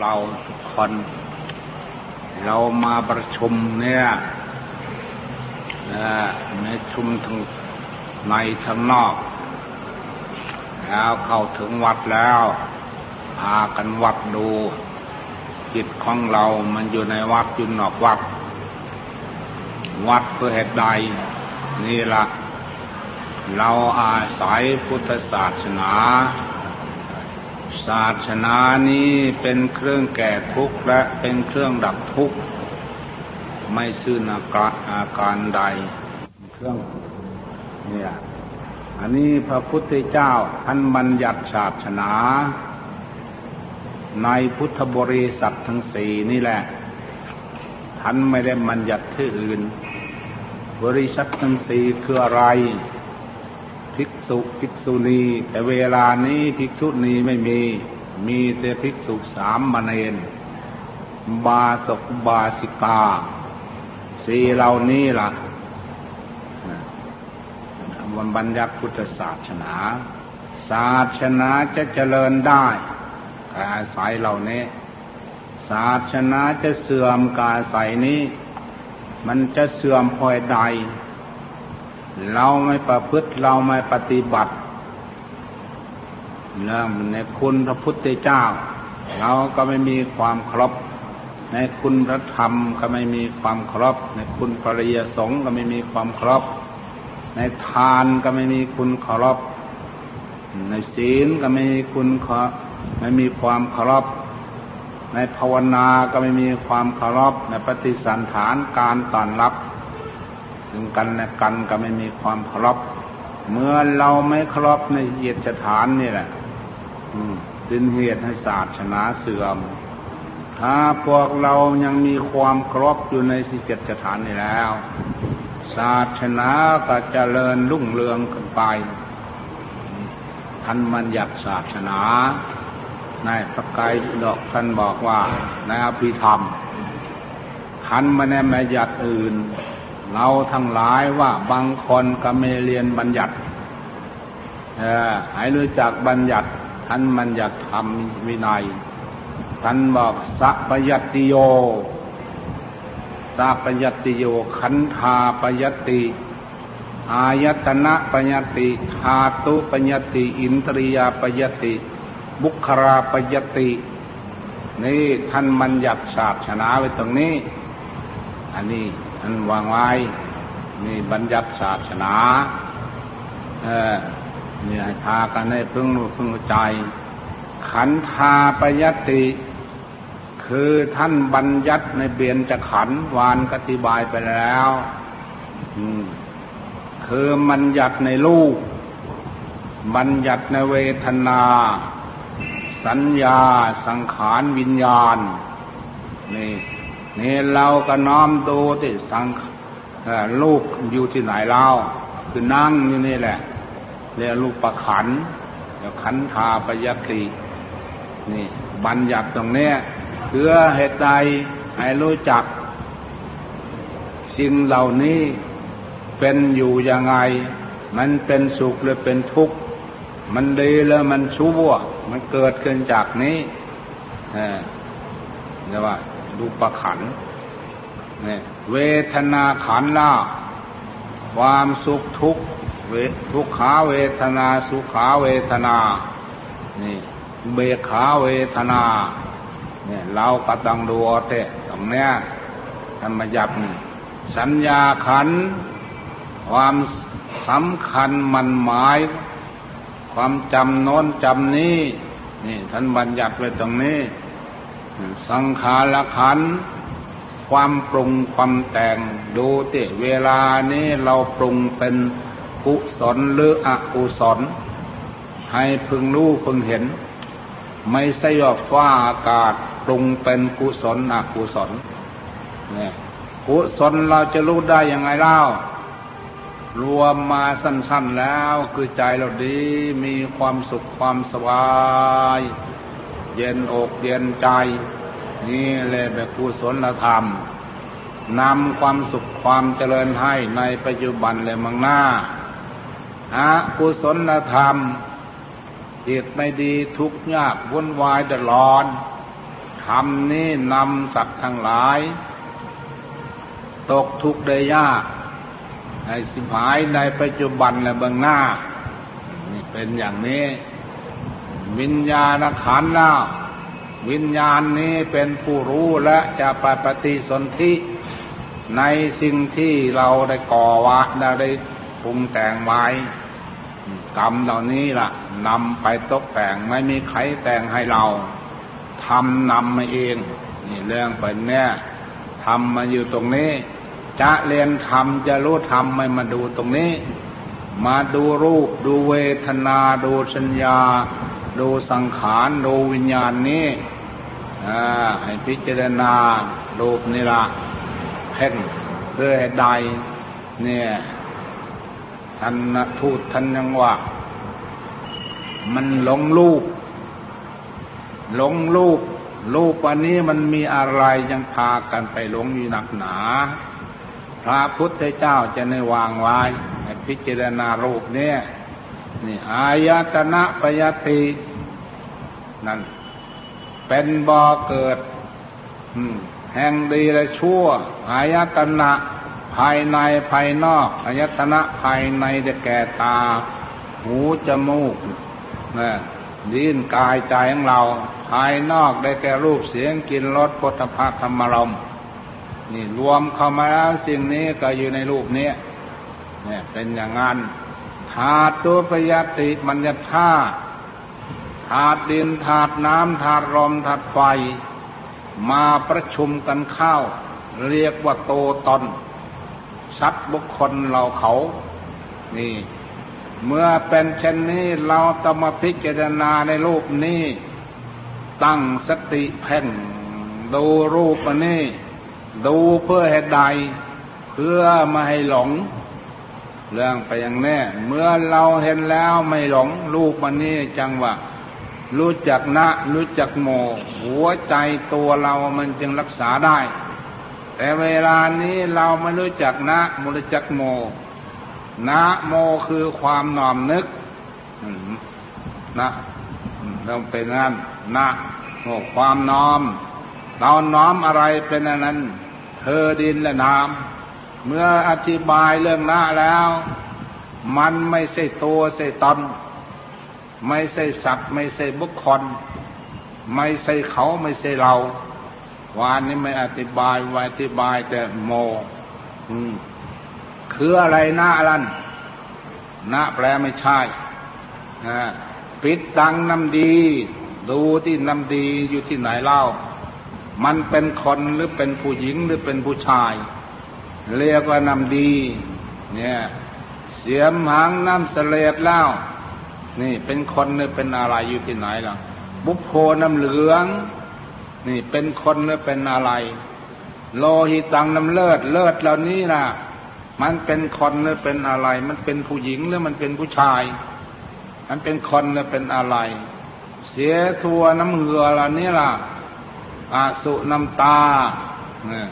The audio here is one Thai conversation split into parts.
เราทุกคน เรามาประชุมเนี่ยในชุมทั้งในทั้งนอก แล้วเข้าถึงวัดแล้ว พากันวัดดู จิตของเรามันอยู่ในวัดอยู่นอกวัด วัดเพื่อเหตุใด นี่ละ เราอาศัยพุทธศาสนา ศาสนานี้เป็นเครื่องแก่ทุกข์และเป็นเครื่องดับทุกข์ ไม่ซื่อนาอาการใด เครื่องเนี่ยอันนี้พระพุทธเจ้าท่านบัญญัติศาสนา ในพุทธบริษัททั้งสี่นี่แหละ ท่านไม่ได้บัญญัติที่อื่น บริษัททั้งสี่คืออะไร ภิกษุภิกษุณี แต่เวลานี้ภิกษุณีไม่มี มีแต่ภิกษุสามมเณรบาสกบาสิกาสีเหล่านี้ล่ะวันบัญญัติพุทธศาสนา ศาสนาจะเจริญได้กาสายเหล่านี้ ศาสนาจะเสื่อมกาสายนี้ มันจะเสื่อมพอยใด เราไม่ประพฤติเราไม่ปฏิบัติเรื่องในคุณพระพุทธเจ้า เราก็ไม่มีความครบ ในคุณพระธรรมก็ไม่มีความครบ ในคุณปริยสงฆ์ก็ไม่มีความครบ ในทานก็ไม่มีคุณเคารพในศีลก็ไม่มีคุณไม่มีความเคารพในภาวนาก็ไม่มีความเคารพในปฏิสันฐานการต้อนรับ ถึงกันและกันก็ไม่มีความเคารพเมื่อเราไม่เคารพในเหตุสถานนี่แหละเป็นเหตุให้ศาสนาเสื่อม ถ้าพวกเรายังมีความเคารพอยู่ในสิเจตสถานนี่แล้ว ศาสนาก็จเจริญรุ่งเรืองขึ้นไปท่านมันอยากศาสนาในพระไกรดอกท่านบอกว่าในอภิธรรมท่านม่ได้มายัดอื่น เราทั้งหลายว่าบางคนก็ไม่เรียนบัญญัติเออให้รู้จักบัญญัติท่านบัญญัติธรรมวินัยท่านบอกสัพยัติโยสัพยัติโยขันธาปยติอายตนะปยติธาตุปยติอินทรียปยติ บุคราปยตินี่ท่านบัญญัติศาสนาไว้ตรงนี้ อันนี้ ท่นวางไว้นี่บัญญัติศาสนา เออเนี่ยพากันให้พึ่งรู้พึ่งใจ ขันธาปยติ คือท่านบัญญัติในเบียนจะขันวานกติบายไปแล้วคือบัญญัติในรูปบัญญัติในเวทนา สัญญา สังขารวิญญาณ นี่ นี่เราก็น้อมดูที่สังลูกอยู่ที่ไหนเล่าคือนั่งอยู่นี่แหละเรียกลูกประขันเดี๋ยวขันธาปยตินี่บัญญัติตรงนี้เพื่อเหตุใดให้รู้จัก สิ่งเหล่านี้เป็นอยู่ยังไง มันเป็นสุขหรือเป็นทุกข์มันดีหรือมันชั่วมันเกิดขึ้นจากนี้เออเรียกว่า รูปขันเนี่ยเวทนาขันล่าความสุขทุกข์ทุกขาเวทนาสุขาเวทนา นี่เบขาเวทนา เนี่ยเราก็ต้องดูเตะตรงเนี้ยธรรมยับสัญญาขัน ความสำคัญมันหมาย ความจำโน้นจำนี้ นี่ท่านบัญญัติไว้ตรงนี้ สังขารขัน ความปรุงความแต่งดูติเวลานี้เราปรุงเป็นกุศลหรืออกุศล ให้พึงรู้พึงเห็น ไม่ใช่ว่าฟ้าอากาศปรุงเป็นกุศลอกุศลเนี่ยกุศลเราจะรู้ได้ยังไงเล่ารวมมาสั้น ๆแล้วคือใจเราดีมีความสุขความสบาย เย็นอกเย็นใจ นี่เลยแบบกุศลธรรมนำความสุขความเจริญให้ในปัจจุบันเลยมังหน้าอากุศลธรรม จิตไม่ดีทุกข์ยากวุ่นวายเดือดร้อนทธรรมนี้นำสัตว์ทั้งหลาย ตกทุกข์ได้ยากให้สิบหายในปัจจุบันและเบื้องหน้านี่เป็นอย่างนี้ วิญญาณขันธ์แล้ววิญญาณนี้เป็นผู้รู้และจะไปปฏิสนธิในสิ่งที่เราได้ก่อวะได้ปรุงแต่งไว้กรรมเหล่านี้ล่ะนำไปตกแต่งไม่มีใครแต่งให้เราทำนำมาเองนี่เรื่องเป็นเนี่ยทำมาอยู่ตรงนี้ จะเรียนทำจะรู้ทำไม่มาดูตรงนี้ มาดูรูปดูเวทนาดูสัญญา ดูสังขารดูวิญญาณนี้ให้พิจารณารูปนี่ละเพ่งเพื่อให้ใด เนี่ยท่านทูตท่านยังว่า มันหลงรูปหลงรูปรูปวันนี้มันมีอะไรยังพากันไปหลงอยู่หนักหนา พระพุทธเจ้าจะในวางไว้ให้พิจารณารูปเนี่ย นี่อายตนะปยตินั่นเป็นบ่อเกิดแห่งดีและชั่ว อายตนะภายในภายนอก อายตนะภายในจะแก่ตา หูจมูกนะดิ้นกายใจของเรา ภายนอกได้แก่รูปเสียงกินรสพุทภาธรรมรมนี่รวมเข้ามาแล้วสิ่งนี้ก็อยู่ในรูปนี้เนี่ยเป็นอย่างนั้น ธาตุตัวปยติมัญญธาตุธาตุดินธาตุน้ำธาตุลมธาตุไฟ มาประชุมกันเข้า เรียกว่าโตตนสัตว์บุคคลเราเขา นี่ เมื่อเป็นเช่นนี้เราต้องมาพิจารณาในรูปนี้ ตั้งสติเพ่งดูรูปนี้ ดูเพื่อให้ใด เพื่อไม่ให้หลง เรื่องไปอย่างแน่ เมื่อเราเห็นแล้วไม่หลงรูปมันนี้จังว่า รู้จักนะรู้จักโม หัวใจตัวเรามันจึงรักษาได้ แต่เวลานี้เราไม่รู้จักนะมุรู้จักโม นะโมคือความนอมนึกนะต้องเป็นนั้นนะโมความน้อมเราน้อมอะไรเป็นอันนั้น เธอดินและน้ำ เมื่ออธิบายเรื่องนะแล้ว มันไม่ใช่ตัวใช่ตนไม่ใช่สัตว์ไม่ใช่บุคคล ไม่ใช่เขาไม่ใช่เราวานนี้ไม่อธิบายไว้อธิบายแต่โม อืม คืออะไรหน้าลันหน้าแปลไม่ใช่นะปิดดังน้ำดี ดูที่น้ำดีอยู่ที่ไหนเล่า มันเป็นคนหรือเป็นผู้หญิงหรือเป็นผู้ชาย เรียกว่าน้ำดี เนี่ย เสียมหางน้ำเสลดเล่านี่เป็นคนหรือเป็นอะไรอยู่ที่ไหนล่ะ บุพโพน้ำเหลือง นี่เป็นคนหรือเป็นอะไร โลหิตังน้ำเลือดเลือดเหล่านี้ล่ะ มันเป็นคนหรือเป็นอะไร มันเป็นผู้หญิงหรือมันเป็นผู้ชาย มันเป็นคนหรือเป็นอะไร เสียทัวน้ำเหงื่อเหล่านี้ล่ะอาสุน้ำตาเนี่ย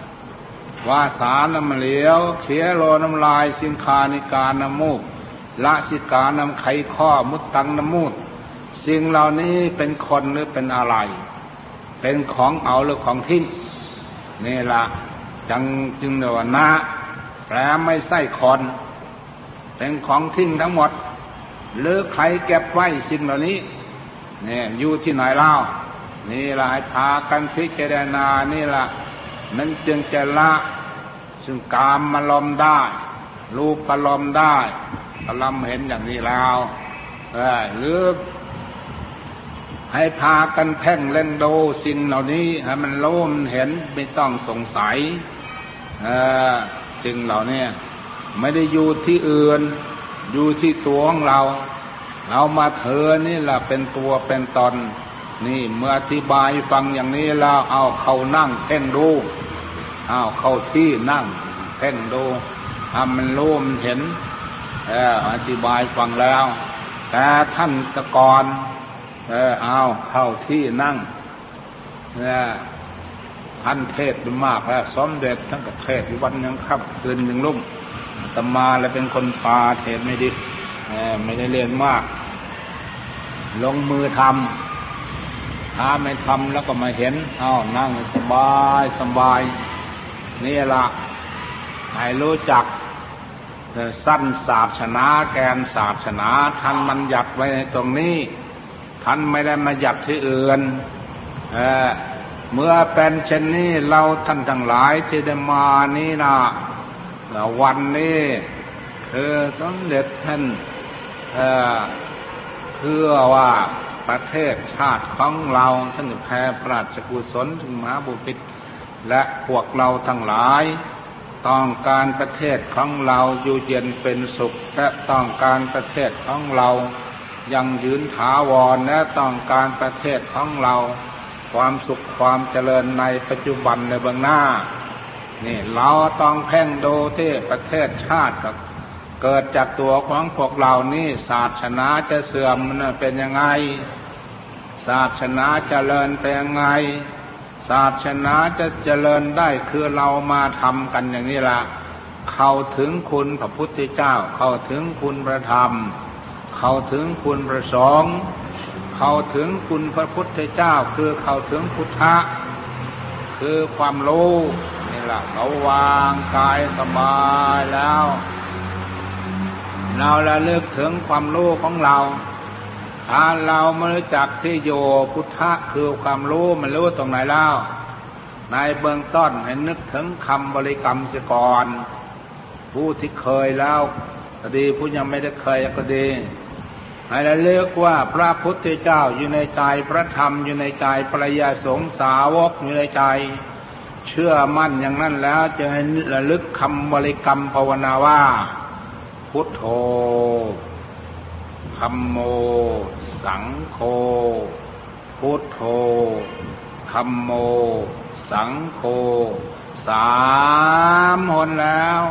วาสารน้ำเหลียวเขียโลน้ำลายสิงคานิการน้ำมูก ละสิกานำไขข้อมุตตังน้ำมูด สิ่งเหล่านี้เป็นคนหรือเป็นอะไร เป็นของเอาหรือของทิ้งนี่ละจังจึงเรียกว่านะแปลไม่ใช่คนเป็นของทิ้งทั้งหมด หรือใครเก็บไว้สิ่งเหล่านี้เนี่ยอยู่ที่ไหนเล่า นี่ละให้พากันพิจารณานี่ละ นั้นจึงจะละซึ่งกามมาลอมได้ รูปปลอมได้กำลังเห็นอย่างนี้แล้วหรือให้พากันแพ่งเล่นดูสิ่งเหล่านี้ให้มันโล้มเห็นไม่ต้องสงสัยสิ่งเหล่านี้ไม่ได้อยู่ที่อื่น อยู่ที่ตัวของเรา เรามาเธอนี่แหละเป็นตัวเป็นตน นี่เมื่ออธิบายฟังอย่างนี้แล้วเอาเขานั่งเพ่งดูเอาเข้าที่นั่งเพ่งดูทำมันรู้มันเห็นเอออธิบายฟังแล้ว แต่ท่านตะกอนเออเอาเข้าที่นั่งเนี่ยท่านเทศมากแล้วสมเด็จท่านก็เทศวันยังครับคืนยังลุ่มตมาแล้วเป็นคนปาเทศไม่ดีไม่ได้เรียนมาก ลงมือทำ ถ้าไม่ทำแล้วก็มาเห็น เอานั่งสบายสบาย นี่ละให้รู้จักสั้นศาสนาแกนศาสนาท่านมันหยัดไว้ในตรงนี้ ท่านไม่ได้มาหยัดที่อื่นเเมื่อเป็นเช่นนี้เราท่านทั้งหลายที่ได้มานี่นะวันนี้คือสมเด็จท่านเพื่อว่า ประเทศชาติของเราท่านแผ่พระราชกุศลถึงมหาบุพิตและพวกเราทั้งหลาย ต้องการประเทศของเราอยู่เย็นเป็นสุขและต้องการประเทศของเรา ยังยืนถาวรและต้องการประเทศของเรา ความสุขความเจริญในปัจจุบันในเบื้องหน้า นี่เราต้องแพ่งดูที่ประเทศชาติ เกิดจากตัวของพวกเรานี่ศาสนาจะเสื่อมเป็นยังไง ศาสนาเจริญเป็นยังไง ศาสนาจะเจริญได้คือเรามาทำกันอย่างนี้ละเข้าถึงคุณพระพุทธเจ้า เข้าถึงคุณพระธรรม เข้าถึงคุณพระสงฆ์เข้าถึงคุณพระพุทธเจ้า คือเข้าถึงพุทธะคือความรู้นี่แหละเราวางกายสบายแล้ว เราละเลิกถึงความรู้ของเรา ถ้าเราไม่รู้จักที่โยพุทธะคือความรู้มันรู้ตรงไหนแล้ว ในเบื้องต้นให้นึกถึงคำบริกรรมเสียก่อน ผู้ที่เคยแล้วก็ดีผู้ยังไม่ได้เคยก็ดีให้ราเลือกว่าพระพุทธเจ้าอยู่ในใจพระธรรมอยู่ในใจปรยาสงสาวกอยู่ในใจเชื่อมั่นอย่างนั้นแล้ว จะให้ระลึกคำบริกรรมภาวนาว่า พุทโธธรรมโม สังโฆ พุทโธธรรมโม สังโฆ สามหนแล้ว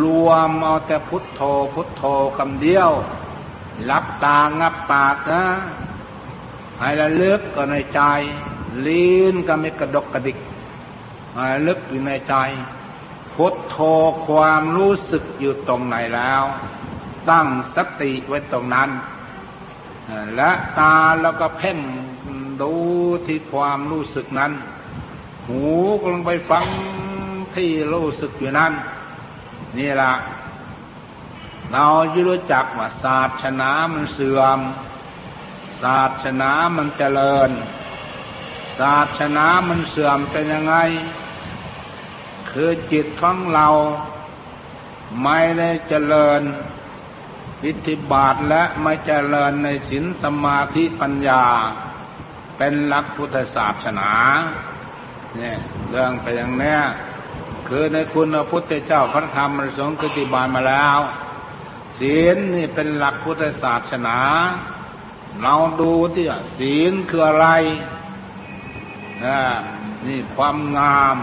รวมเอาแต่พุทโธ พุทโธคำเดียว รับตางับปากนะให้ระลึกก็ในใจ ลิ้นก็ไม่กระดกกระดิกให้ลึกอยู่ในใจ พุทโธความรู้สึกอยู่ตรงไหนแล้ว ตั้งสติไว้ตรงนั้น และตาแล้วก็เพ่งดูที่ความรู้สึกนั้น หูก็ลงไปฟังที่รู้สึกอยู่นั้น นี่ละเราจะรู้จักว่าศาสนามันเสื่อม ศาสนามันเจริญ ศาสนามันเสื่อมเป็นยังไง คือจิตของเราไม่ได้เจริญวิธิบาทและไม่เจริญในศีลสมาธิปัญญา เป็นหลักพุทธศาสนาเนี่ยเรื่องไปอย่างนี้คือในคุณพระพุทธเจ้าพระธรรมพระสงฆ์กติบาลมาแล้ว ศีลนี่เป็นหลักพุทธศาสนา เราดูที่ศีลคืออะไรนี่ความงาม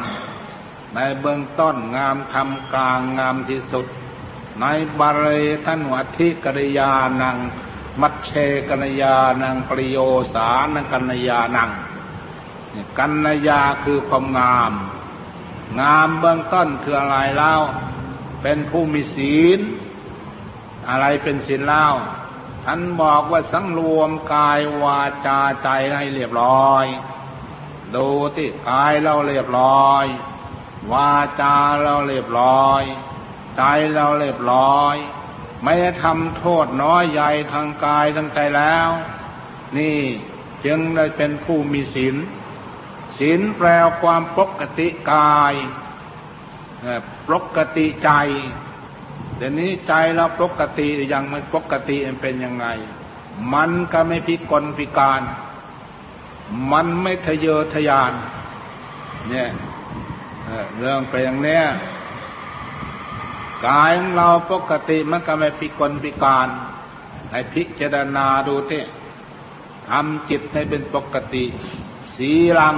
ในเบื้องต้นงามทำกลางงามที่สุด ในบาลีท่านวัธิกริยานัง มัชเชกรยานังปริโยสานังกัญญานัง กัญญาคือความงาม งามเบื้องต้นคืออะไรเล่า เป็นผู้มีศีล อะไรเป็นศีลเล่าท่านบอกว่าสังรวมกายวาจาใจให้เรียบร้อย ดูที่กายเราเรียบร้อย วาจาเราเรียบร้อย ใจเราเรียบร้อย ไม่ได้ทำโทษน้อยใหญ่ทางกายทางใจแล้ว นี่จึงได้เป็นผู้มีศีลศีลแปลความปกติกายปกติใจเดี๋ยวนี้ใจเราปกติยังไม่ปกติเป็นยังไง มันก็ไม่พิกลพิการ มันไม่ทะเยอทะยาน เนี่ย เรื่องไปอย่างเนี้ยกายของเราปกติมันก็ไม่พิกลพิการให้พิจารณาดูเี่ทำจิตให้เป็นปกติ สีลัง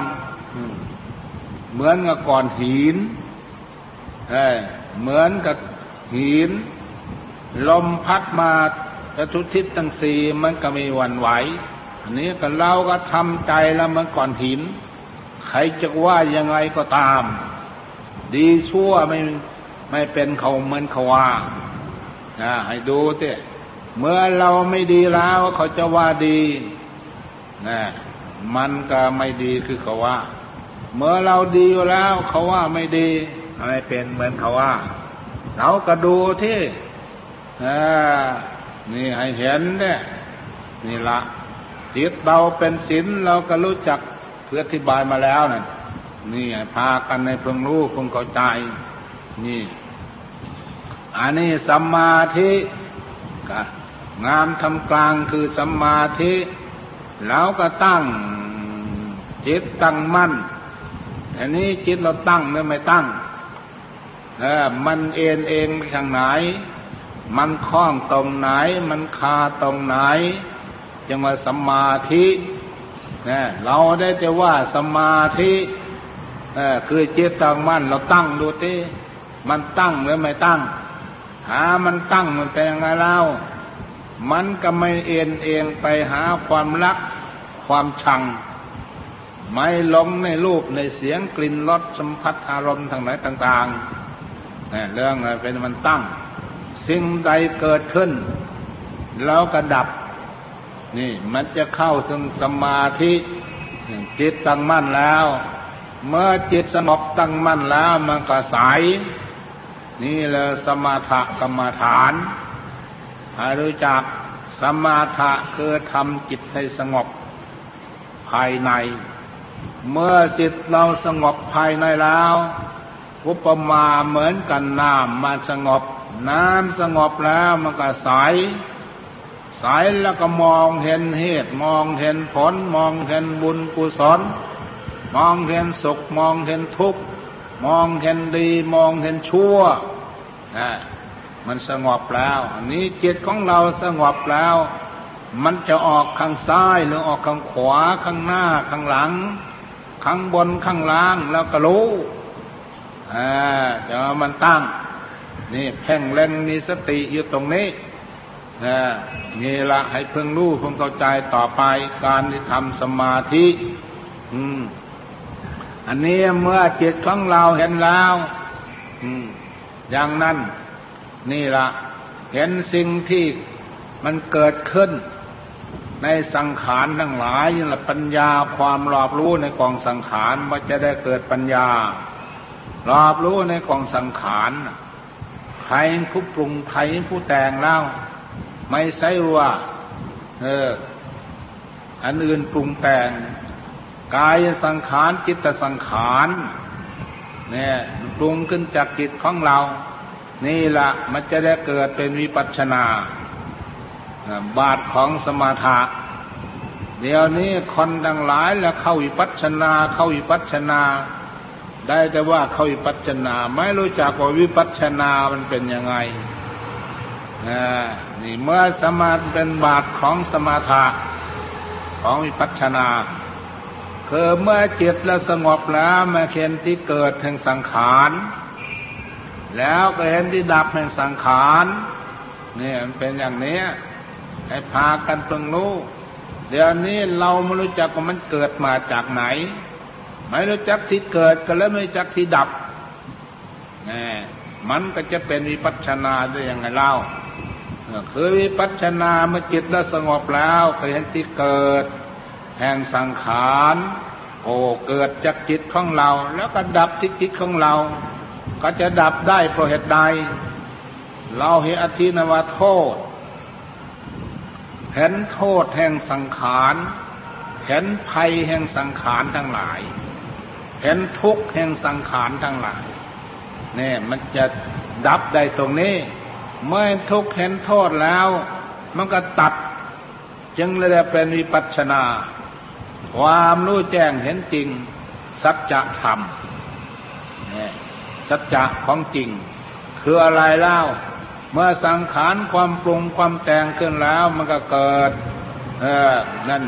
เหมือนกับก่อนหินเหมือนกับหิน ลมพัดมาทุทิศทั้งสี่มันก็มีวันไหว อันนี้ก็เราก็ทำใจแล้วมันก่อนหิน ใครจะว่ายังไงก็ตาม ดีชั่วไม่ไม่เป็นเขาเหมือนเขาว่านะให้ดูเถอะเมื่อเราไม่ดีแล้วเขาจะว่าดีนะมันก็ไม่ดีคือเขาว่า เมื่อเราดีอยู่แล้วเขาว่าไม่ดีอะไรเป็นเหมือนเขาว่า เราก็ดูที่นี่ให้เห็นเนี่ยนี่ละจิตเราเป็นศีลเราก็รู้จักเพื่ออธิบายมาแล้วนั่น นี่พากันในเพิ่งรู้เพิ่งเข้าใจ นี่ อันนี้สัมมาทิกงามทำกลางคือสัมมาทิแล้วก็ตั้งจิตตั้งมั่นอันนี้จิตเราตั้งหรือไม่ตั้งเออมันเอ็นเองไปทางไหน มันคล้องตรงไหน มันคาตรงไหนจังว่าสมาธินะเราได้แต่ว่าสมาธิ เออคือจิตตั้งมั่นเราตั้งดูที่มันตั้งหรือไม่ตั้ง หามันตั้งมันเป็นยังไงเล่า มันก็ไม่เอ็นเองไปหาความรัก ความชัง ไม่หลงในรูปในเสียงกลิ่นรสสัมผัสอารมณ์ทางไหนต่างๆนี่เรื่องอะไรเป็นมันตั้ง สิ่งใดเกิดขึ้น แล้วก็ดับ นี่มันจะเข้าถึงสมาธิจิตตั้งมั่นแล้ว เมื่อจิตสงบตั้งมั่นแล้วมันก็ใส นี่เลยสมาธกรรมฐานให้รู้จักสมาธคือทำจิตให้สงบภายใน เมื่อจิตเราสงบภายในแล้วอุปมาเหมือนกันน้ำมาสงบ น้ำสงบแล้วมันก็ใสใสแล้วก็มองเห็นเหตุมองเห็นผลมองเห็นบุญกุศล มองเห็นสุขมองเห็นทุกข์มองเห็นดี มองเห็นชั่วนะมันสงบแล้ว อันนี้จิตของเราสงบแล้ว มันจะออกข้างซ้ายหรือออกข้างขวาข้างหน้าข้างหลัง ข้างบนข้างล่างแล้วก็รู้อ่าเดี๋ยวมันตั้ง นี่แพ่งเล่นมีสติอยู่ตรงนี้นะนี่ละให้เพิ่งรู้เพิ่งเข้าใจต่อไปการที่ทำสมาธิ อืม อันนี้เมื่อจิตของเราเห็นแล้วอย่างนั้น นี่ละเห็นสิ่งที่มันเกิดขึ้น ในสังขารทั้งหลายนี่แหละปัญญาความรอบรู้ในกองสังขารมันจะได้เกิดปัญญารอบรู้ในกองสังขารใครผู้ปรุงใครผู้แต่งเล่าไม่ใช่ว่า เออ อันอื่นปรุงแต่ง กายสังขารจิตสังขารเนี่ยปรุงขึ้นจากจิตของเรา นี่ละมันจะได้เกิดเป็นวิปัชนา บาทของสมาธะเดี๋ยวนี้คนดังหลายแล้วเข้าวิปัชนา เข้าวิปัชนา ได้แต่ว่าเข้าวิปัชนา ไม่รู้จักว่าวิปัชนามันเป็นยังไงนี่เมื่อสมาเป็นบาทของสมาธะของวิปัชนา คือเมื่อจิตแล้วสงบแล้วมาเข็นที่เกิดแห่งสังขาร แล้วก็เห็นที่ดับแห่งสังขารเนี่มันเป็นอย่างนี้ ให้พากันเพิ่งรู้เดี๋ยวนี้เราไม่รู้จักว่ามันเกิดมาจากไหน ไม่รู้จักที่เกิดก็แล้วไม่รู้จักที่ดับนี่มันก็จะเป็นวิปัสสนาได้ยังไงเล่าคือวิปัสสนาเมื่อจิตล้สงบแล้วก็เห็นที่เกิด แห่งสังขารโอ้เกิดจากจิตของเรา แล้วก็ดับที่จิตของเรา ก็จะดับได้เพราะเหตุใด เราเห็นอธินวโทษ เห็นโทษแห่งสังขารเห็นภัยแห่งสังขารทั้งหลาย เห็นทุกข์แห่งสังขารทั้งหลายเนี่ยมันจะดับได้ตรงนี้ เมื่อทุกข์เห็นโทษแล้ว มันก็ตัด จึงเลยเป็นวิปัชนา ความรู้แจ้งเห็นจริง สัจธรรมเนี่ยสัจจะของจริง คืออะไรเล่า เมื่อสังขารความปรุงความแต่งขึ้นแล้วมันก็เกิด เออนั่น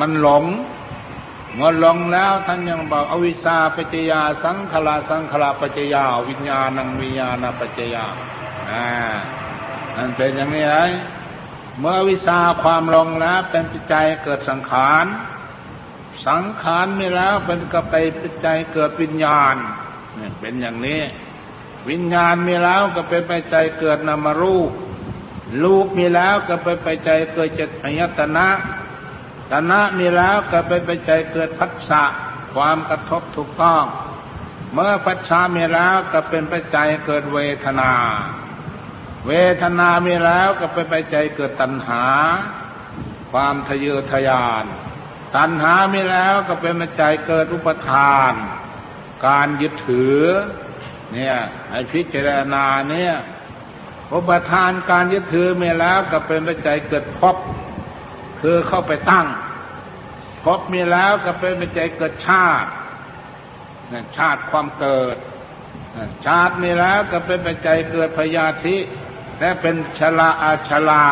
มันหลงเมื่อหลงแล้วท่านยังบอกอวิชชาปัจจยา สังขารสังขารปัจจยา วิญญาณังวิญญาณปัจจยาอ่านั่นเป็นอย่างนี้ไงเมื่อวิชาความหลงแล้วเป็นปัจจัยเกิดสังขาร สังขารมีแล้วเป็นกระไปปัจจัยเกิดวิญญาณเนี่ยเป็นอย่างนี้ วิญญาณมีแล้วก็เป็นไปใจเกิดนามารูปรูปมีแล้วก็เป็นไปใจเกิดจิตอายตนะตัณหามีแล้วก็เป็นปัจเกิดพัสสะความกระทบถูกต้อง เมื่อพัสสะมีแล้วก็เป็นไปัจเกิดเวทนา เวทนามีแล้วก็เป็นปัจเกิดตัณหา ความทะเยอทะยาน ตัณหามีแล้วก็เป็นปัจจัยเกิดอุปทาน การยึดถือ เนี่ยให้พิจารณาเนี่ยอุปทานการยึดถือมีแล้วก็เป็นปัจจัยเกิดพบ คือเข้าไปตั้ง พบมีแล้วก็เป็นปัจจัยเกิดชาติชาติความเกิด ชาติมีแล้วก็เป็นปัจจัยเกิดพยาธิ และเป็นชลาอาชลา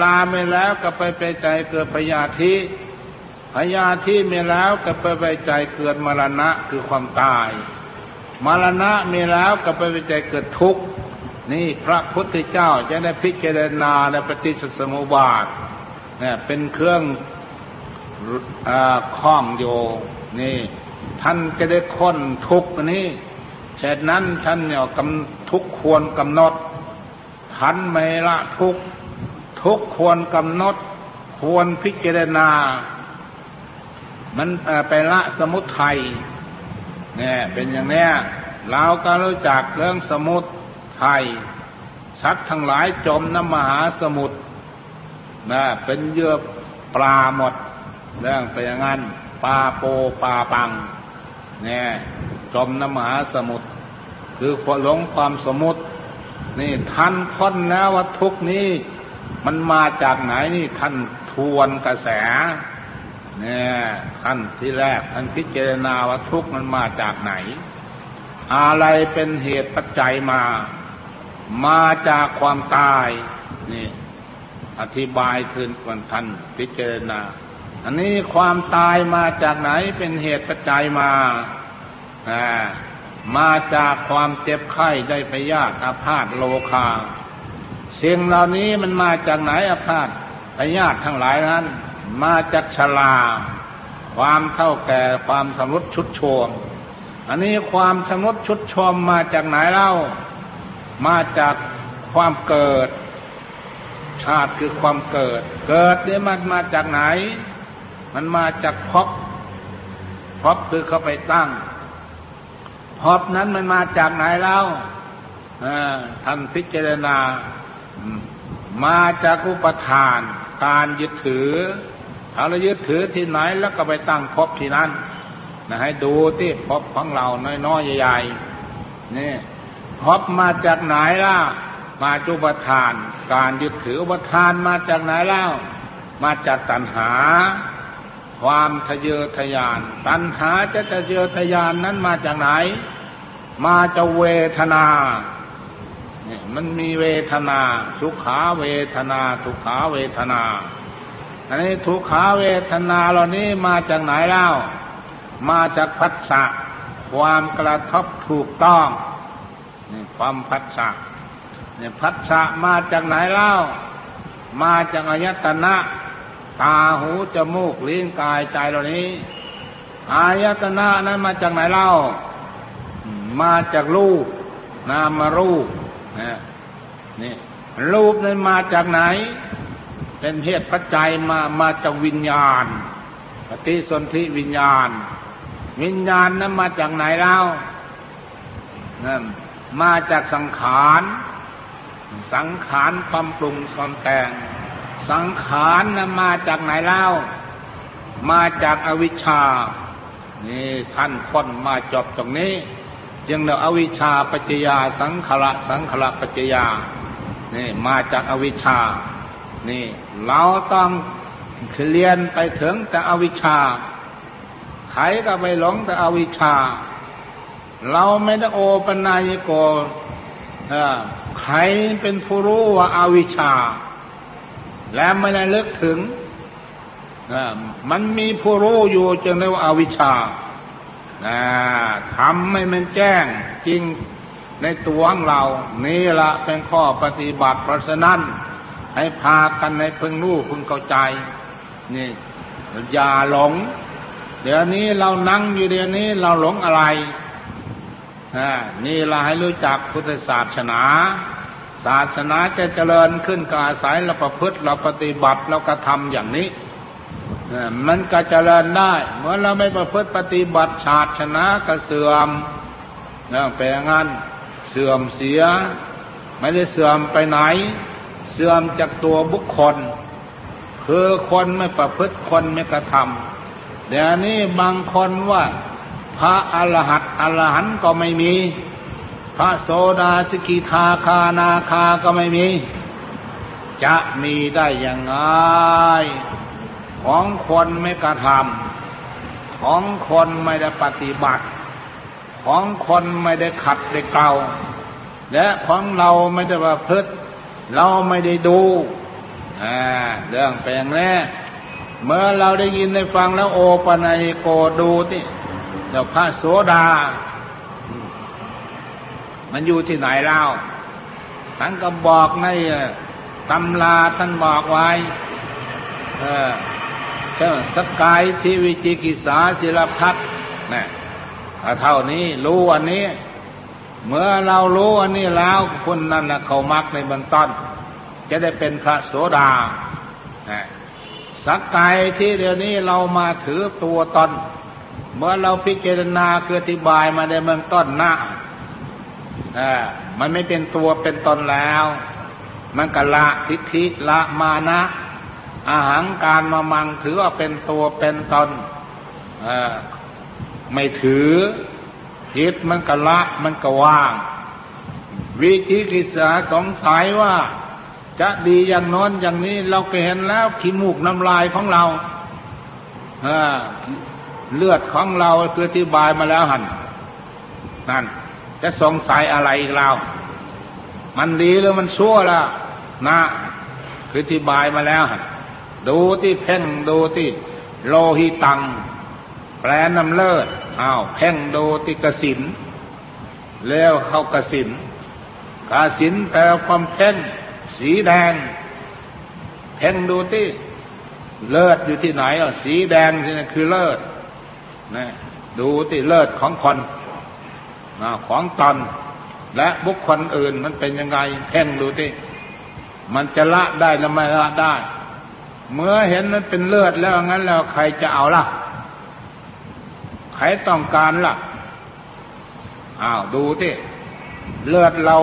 ลาไม่แล้วก็ไปไปัจเกิดพยาธิพยาธิมีแล้วก็ไปไปัจเกิดมรณะคือความตาย มรณะมีแล้วก็ไปไปัจเกิดทุกข์ นี่พระพุทธเจ้าจะได้พิจารณาในปฏิสสมุบาทเนี่ยเป็นเครื่องอคล้องโยนี่ ท่านจะได้ค้นทุกนี้เช่นนั้นท่านเนี่ยกำทุกควรกำหนดท่านไม่ละทุก ทุกควรกำหนด ควรพิจารณา มันไปละสมุทัยเนี่ยเป็นอย่างเนี้ยเราก็รู้จักเรื่องสมุทไทยสัตว์ทั้งหลายจมน้ำมหาสมุทรนะเป็นเยื่อปลาหมด เรื่องไปอย่างนั้นปลาโปปลาปังเนี่ยจมน้ำมหาสมุทรคือหลงความสมุตินี่ท่านค้นแล้วว่าทุกนี้ มันมาจากไหนนี่ท่านทวนกระแสเนี่ยท่านที่แรกท่านพิจารณาว่าทุกมันมาจากไหน อะไรเป็นเหตุปัจจัยมา มาจากความตายนี่อธิบายคืนวันทันพิจารณา อันนี้ความตายมาจากไหนเป็นเหตุปัจจัยมาอ่ามาจากความเจ็บไข้ได้พยาธิอาพาธโลคา สิ่งเหล่านี้มันมาจากไหนอาพาธพยาธิทั้งหลายนั้น มาจากชลา ความเท่าแก่ความสมุดชุดโชม อันนี้ความสมุดชุดชมมาจากไหนเล่า มาจากความเกิด ชาติคือความเกิด เกิดนี่มันมาจากไหน มันมาจากพบพบคือเขาไปตั้งพบนั้นมันมาจากไหนเล่าท่านพิจารณา มาจากอุปทาน การยึดถือถ้าเรายึดถือที่ไหนแล้วก็ไปตั้งพบที่นั้นนะให้ดูที่พบของเราน้อยๆใหญ่ๆนี่พบมาจากไหนล่ะ มาจุปทาน การยึดถืออุปทานมาจากไหนแล้วมาจากตัณหา ความทะเยอทะยาน ตัณหาจะทะเยอทะยานนั้นมาจากไหน มาจากเวทนา มันมีเวทนาสุขาเวทนาทุกขาเวทนา อันนี้ทุกขาเวทนาเหล่านี้มาจากไหนเล่า มาจากพัสสะความกระทบถูกต้องความพัสสะเนี่ยพัสสะมาจากไหนเล่า มาจากอายตนะ ตาหูจมูกลิ้นกายใจเหล่านี้ อายตนะนั้นมาจากไหนเล่า มาจากรูปนามรูป นี่นี่รูปนั้นมาจากไหน เป็นเหตุปัจจัยมามาจากวิญญาณปฏิสนธิวิญญาณ วิญญาณนั้นมาจากไหนเล่านั่นมาจากสังขาร สังขารความปรุงความแต่ง สังขารนะมาจากไหนเล่า มาจากอวิชชา นี่ท่านค้นมาจบตรงนี้ ยังเดาอวิชชาปัจจยา สังขละสังขละปัจจยานี่มาจากอวิชชา นี่ เราต้องเรียนไปถึงแต่อวิชชาใครก็ไปหลงแต่อวิชชา เราไม่ได้โอปนายโกใครเป็นผู้รู้ว่าอาวิชชา และไม่ได้เลิกถึงมันมีผู้รู้อยู่จึงเรียกว่าอาวิชชา ทำให้มันแจ้งจริงในตัวของเรา นี่ละเป็นข้อปฏิบัติเพราะฉะนั้น ให้พากันในพึงรู้พึงเข้าใจ นี่อย่าหลง เดี๋ยวนี้เรานั่งอยู่เดี๋ยวนี้เราหลงอะไรนี่เราให้รู้จักพุทธศาสนา ศาสนาจะเจริญขึ้นก็อาศัยเราประพฤติเราปฏิบัติเรากระทำอย่างนี้ มันก็เจริญได้ เมื่อเราไม่ประพฤติปฏิบัติชาติชนะก็เสื่อมนะแปลงั้นเสื่อมเสีย ไม่ได้เสื่อมไปไหน เสื่อมจากตัวบุคคล คือคนไม่ประพฤติคนไม่กระทำเดี๋ยวนี้บางคนว่าพระอรหัตอรหันต์ก็ไม่มี พระโสดาสกิทาคานาคาก็ไม่มี จะมีได้ยังไง ของคนไม่กระทำของคนไม่ได้ปฏิบัติ ของคนไม่ได้ขัดได้เกลาและของเราไม่ได้ประพฤติ เราไม่ได้ดูเรื่องแปลงแน่เมื่อเราได้ยินได้ฟังแล้วโอปนัยโกดูที่เจ้าพระโสดา มันอยู่ที่ไหนเล่าท่านก็บอกในตำราท่านบอกไว้เช่ สกายทีวิจิกิสาศิลพัฒนะเท่านี้รู้อันนี้ เมื่อเรารู้อันนี้แล้วคนนั้นนะเขามักในเบื้องต้นจะได้เป็นพระโสดาสักกายที่เดี๋ยวนี้เรามาถือตัวตน เมื่อเราพิจารณาเกิดอธิบายมาในเบื้องต้นหน้ามันไม่เป็นตัวเป็นตนแล้ว มันกละทิฏฐิละมานะ อาหารการมามังถือว่าเป็นตัวเป็นตนไม่ถือจิตมันก็ละมันก็ว่าง วิจิกิสาสงสัยว่า จะดีอย่างน้นอย่างนี้เราก็เห็นแล้วขี้มูกน้ำลายของเราเลือดของเราคืออธิบายมาแล้วหันนั่นจะสงสัยอะไรอีกเรา มันดีหรือมันชั่วล่ะนะคืออธิบายมาแล้วหัน ดูที่เพ่งดูที่โลหิตัง แปลน้ำเลิศอ้าวเพ่งดูที่กสินแล้วเข้ากสินกสินแปลความเพ่งสีแดง เพ่งดูที่เลิศอยู่ที่ไหนอะสีแดงนี่คือเลิศนะดูที่เลิศของคนของตนและบุคคลอื่นมันเป็นยังไงเพ่งดูที่มันจะละได้หรือไม่ละได้ เมื่อเห็นมันเป็นเลือดแล้วงั้นแล้วใครจะเอาล่ะ ใครต้องการล่ะ อ้าวดูที่เลือดเรา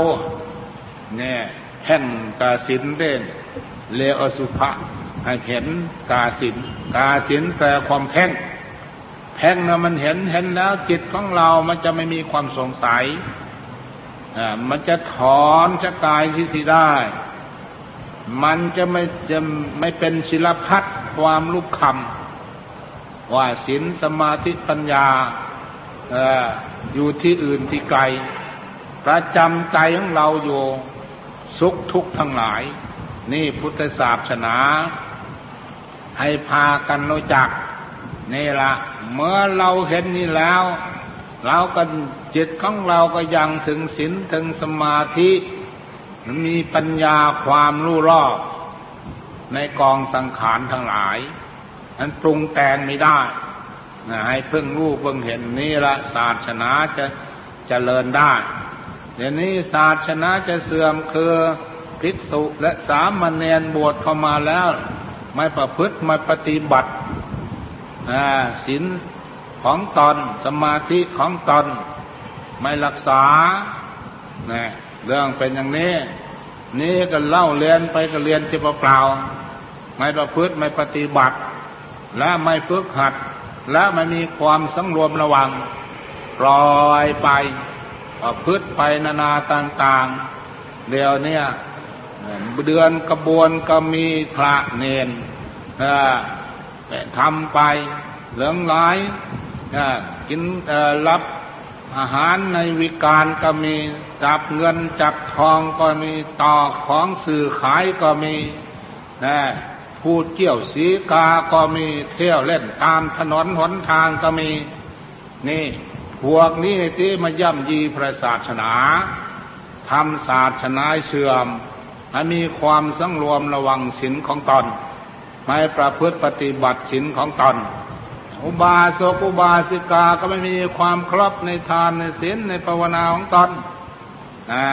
เนี่ยแห่งกาสินเด่นเลอสุภะให้เห็นกาสินกาสินแต่ความแพ่งแพ่งนะมันเห็นเห็นแล้วจิตของเรามันจะไม่มีความสงสัยอ่ามันจะถอนจะกายที่สิได้ มันจะไม่จะไม่เป็นศิลพัฒความลุกคำว่าศีลสมาธิปัญญาออยู่ที่อื่นที่ไกล ประจำใจของเราอยู่สุขทุกข์ทั้งหลาย นี่พุทธศาสนา ให้พากันรู้จักนี่ละเมื่อเราเห็นนี่แล้วเราก็จิตของเราก็ยังถึงศีลถึงสมาธิ มีปัญญาความรู้รอบในกองสังขารทั้งหลายนั้นปรุงแต่งไม่ได้ให้เพิ่งรู้เพิ่งเห็นนี่ละศาสนาจะจะเจริญได้เดี๋ยวนี้ศาสนาจะเสื่อมคือภิกษุและสามเณรบวชเข้ามาแล้ว ไม่ประพฤติไม่ปฏิบัติศีลของตนสมาธิของตนไม่รักษานี่ย เรื่องเป็นอย่างนี้ นี่ก็เล่าเรียนไปก็เรียนที่เปล่าไม่ประพฤติไม่ปฏิบัติ และไม่ฝึกหัด และไม่มีความสังรวมระวังปล่อยไปประพฤติไปนานาต่างๆ เดี๋ยวนี้เดือนกระบวนก็มีพระเนนทำไปเหลืองหลายกินรับ อาหารในวิการก็มีจับเงินจับทองก็มีต่อของสื่อขายก็มีนะพูดเกี่ยวสีกาก็มีเที่ยวเล่นตามถนนหนทางก็มี นี่พวกนี้ที่มาย่ำยีพระศาสนาทำศาสนาเสื่อมให้มีความสังรวมระวังศีลของตนไม่ประพฤติปฏิบัติศีลของตน อุบาสกอุบาสิกาก็ไม่มีความครบในทานในศีลในภาวนาของตนอ่า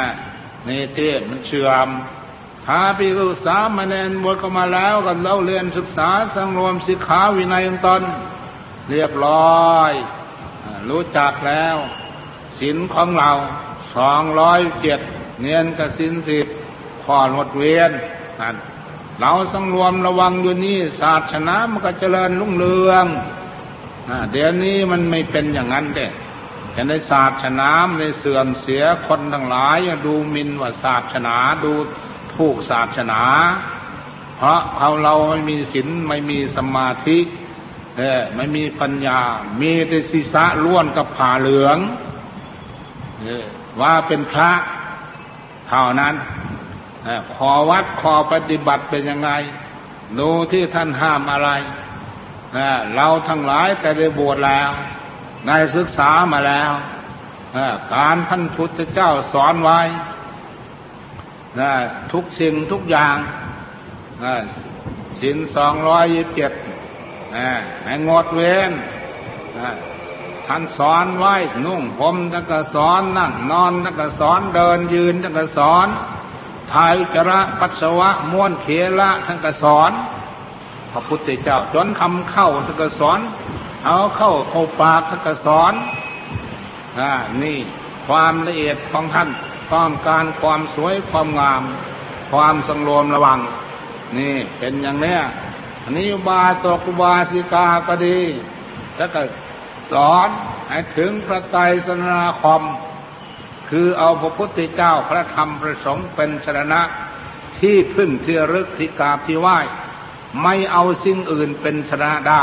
นี่เทศมันเชื่อมพาไปศึกษามาแนนบวชก็มาแล้วก็เล่าเรียนศึกษาสังรวมสิกขาวินัยของตนเรียบร้อย รู้จักแล้วศีลของเราสองร้อยเจ็ดเนียนกับศีลสิบขอหมดเวียนนั่นเราสังรวมระวังอยู่นี่ศาสนามันก็เจริญรุ่งเรือง เดี๋ยวนี้มันไม่เป็นอย่างนั้นเด็จะในศาสนาในเสื่อมเสียคนทั้งหลายดูมินว่าศาสนาดูถูกศาสนา เพราะเขาเราไม่มีศีลไม่มีสมาธิเออไม่มีปัญญา มีแต่ศีรษะล้วนกับผ่าเหลืองเออว่าเป็นพระเท่านั้นขอวัดขอปฏิบัติเป็นยังไงดูที่ท่านห้ามอะไร เราทั้งหลายแต่ได้บวชแล้วได้ศึกษามาแล้วการท่านพุทธเจ้าสอนไว้ทุกสิ่งทุกอย่างสินสองร้อยยี่สิบเจ็ดให้งดเว้นท่านสอนไว้ นุ่งผมท่านก็สอนนั่งนอนท่านก็สอนเดินยืนท่านก็สอนถ่ายจระปัสสาวะม้วนเขละท่านก็สอน พระพุทธเจ้าจนคำเข้าท่านก็สอน เอาเข้าเข้าปากท่านก็สอนอ่านี่ความละเอียดของท่านต้องการความสวยความงาม ความสังรวมระวัง นี่เป็นอย่างเนี้ยอันนี้บาสกบาสิกาก็ดี แล้วก็สอนให้ถึงพระไตรสนาคม คือเอาพระพุทธเจ้าพระธรรมพระสงฆ์เป็นชนะที่พึ่งที่รึกที่กราบที่ไหว้ ไม่เอาสิ่งอื่นเป็นชนะได้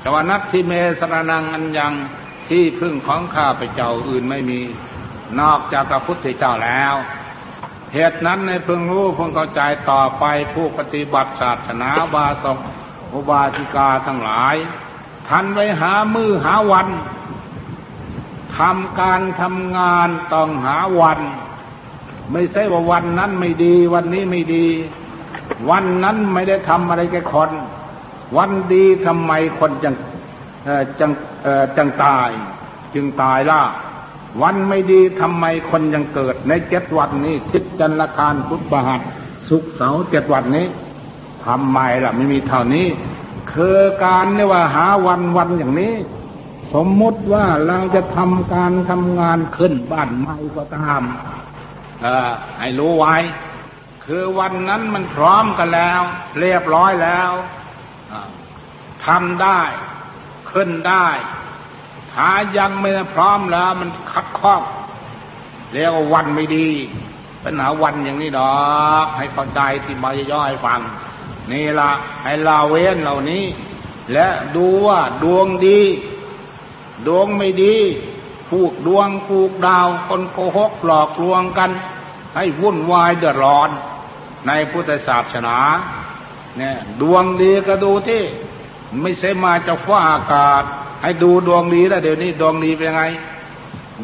แต่ว่านักที่เมสรนังอันยังที่พึ่งของข้าพเจ้าอื่นไม่มี นอกจากพระพุทธเจ้าแล้ว เหตุนั้นในพึงรู้พึงเข้าใจต่อไปผู้ปฏิบัติศาสนาบาสกอุบาสิกาทั้งหลาย ทันไว้หามือหาวันทำการทำงานต้องหาวัน ไม่ใช่ว่าวันนั้นไม่ดี วันนี้ไม่ดี วันนั้นไม่ได้ทำอะไรแก่คน วันดีทำไมคนจังจังจังตาย จึงตายล่ะ วันไม่ดีทำไมคนยังเกิด ในเจ็ดวันนี้จิตจันละคารพุทธบหัสสุขเสาเจ็ดวันนี้ทำไมล่ะ ไม่มีเท่านี้ คือการเนี่ยว่าหาวันวันอย่างนี้ สมมุติว่าเราจะทำการทำงานขึ้นบ้านใหม่ก็ตามให้รู้ไว้ คือวันนั้นมันพร้อมกันแล้ว เรียบร้อยแล้วทำได้ขึ้นได้ หายังไม่พร้อมแล้ว มันคัดข้องเรียกว่าวันไม่ดีปัญหาวันอย่างนี้ดอก ให้เข้าใจที่มาย่อยฟัง นี่ละให้ลาเว้นเหล่านี้ และดูว่าดวงดี ดวงไม่ดีผูกดวงผูกดาว คนโกหกหลอกลวงกัน ให้วุ่นวายเดือดร้อน ในพุทธศาสนาเนี่ยดวงดีก็ดูที่ไม่ใช่มาจากฟ้าอากาศ ให้ดูดวงดีแล้วเดี๋ยวนี้ดวงดีเป็นไง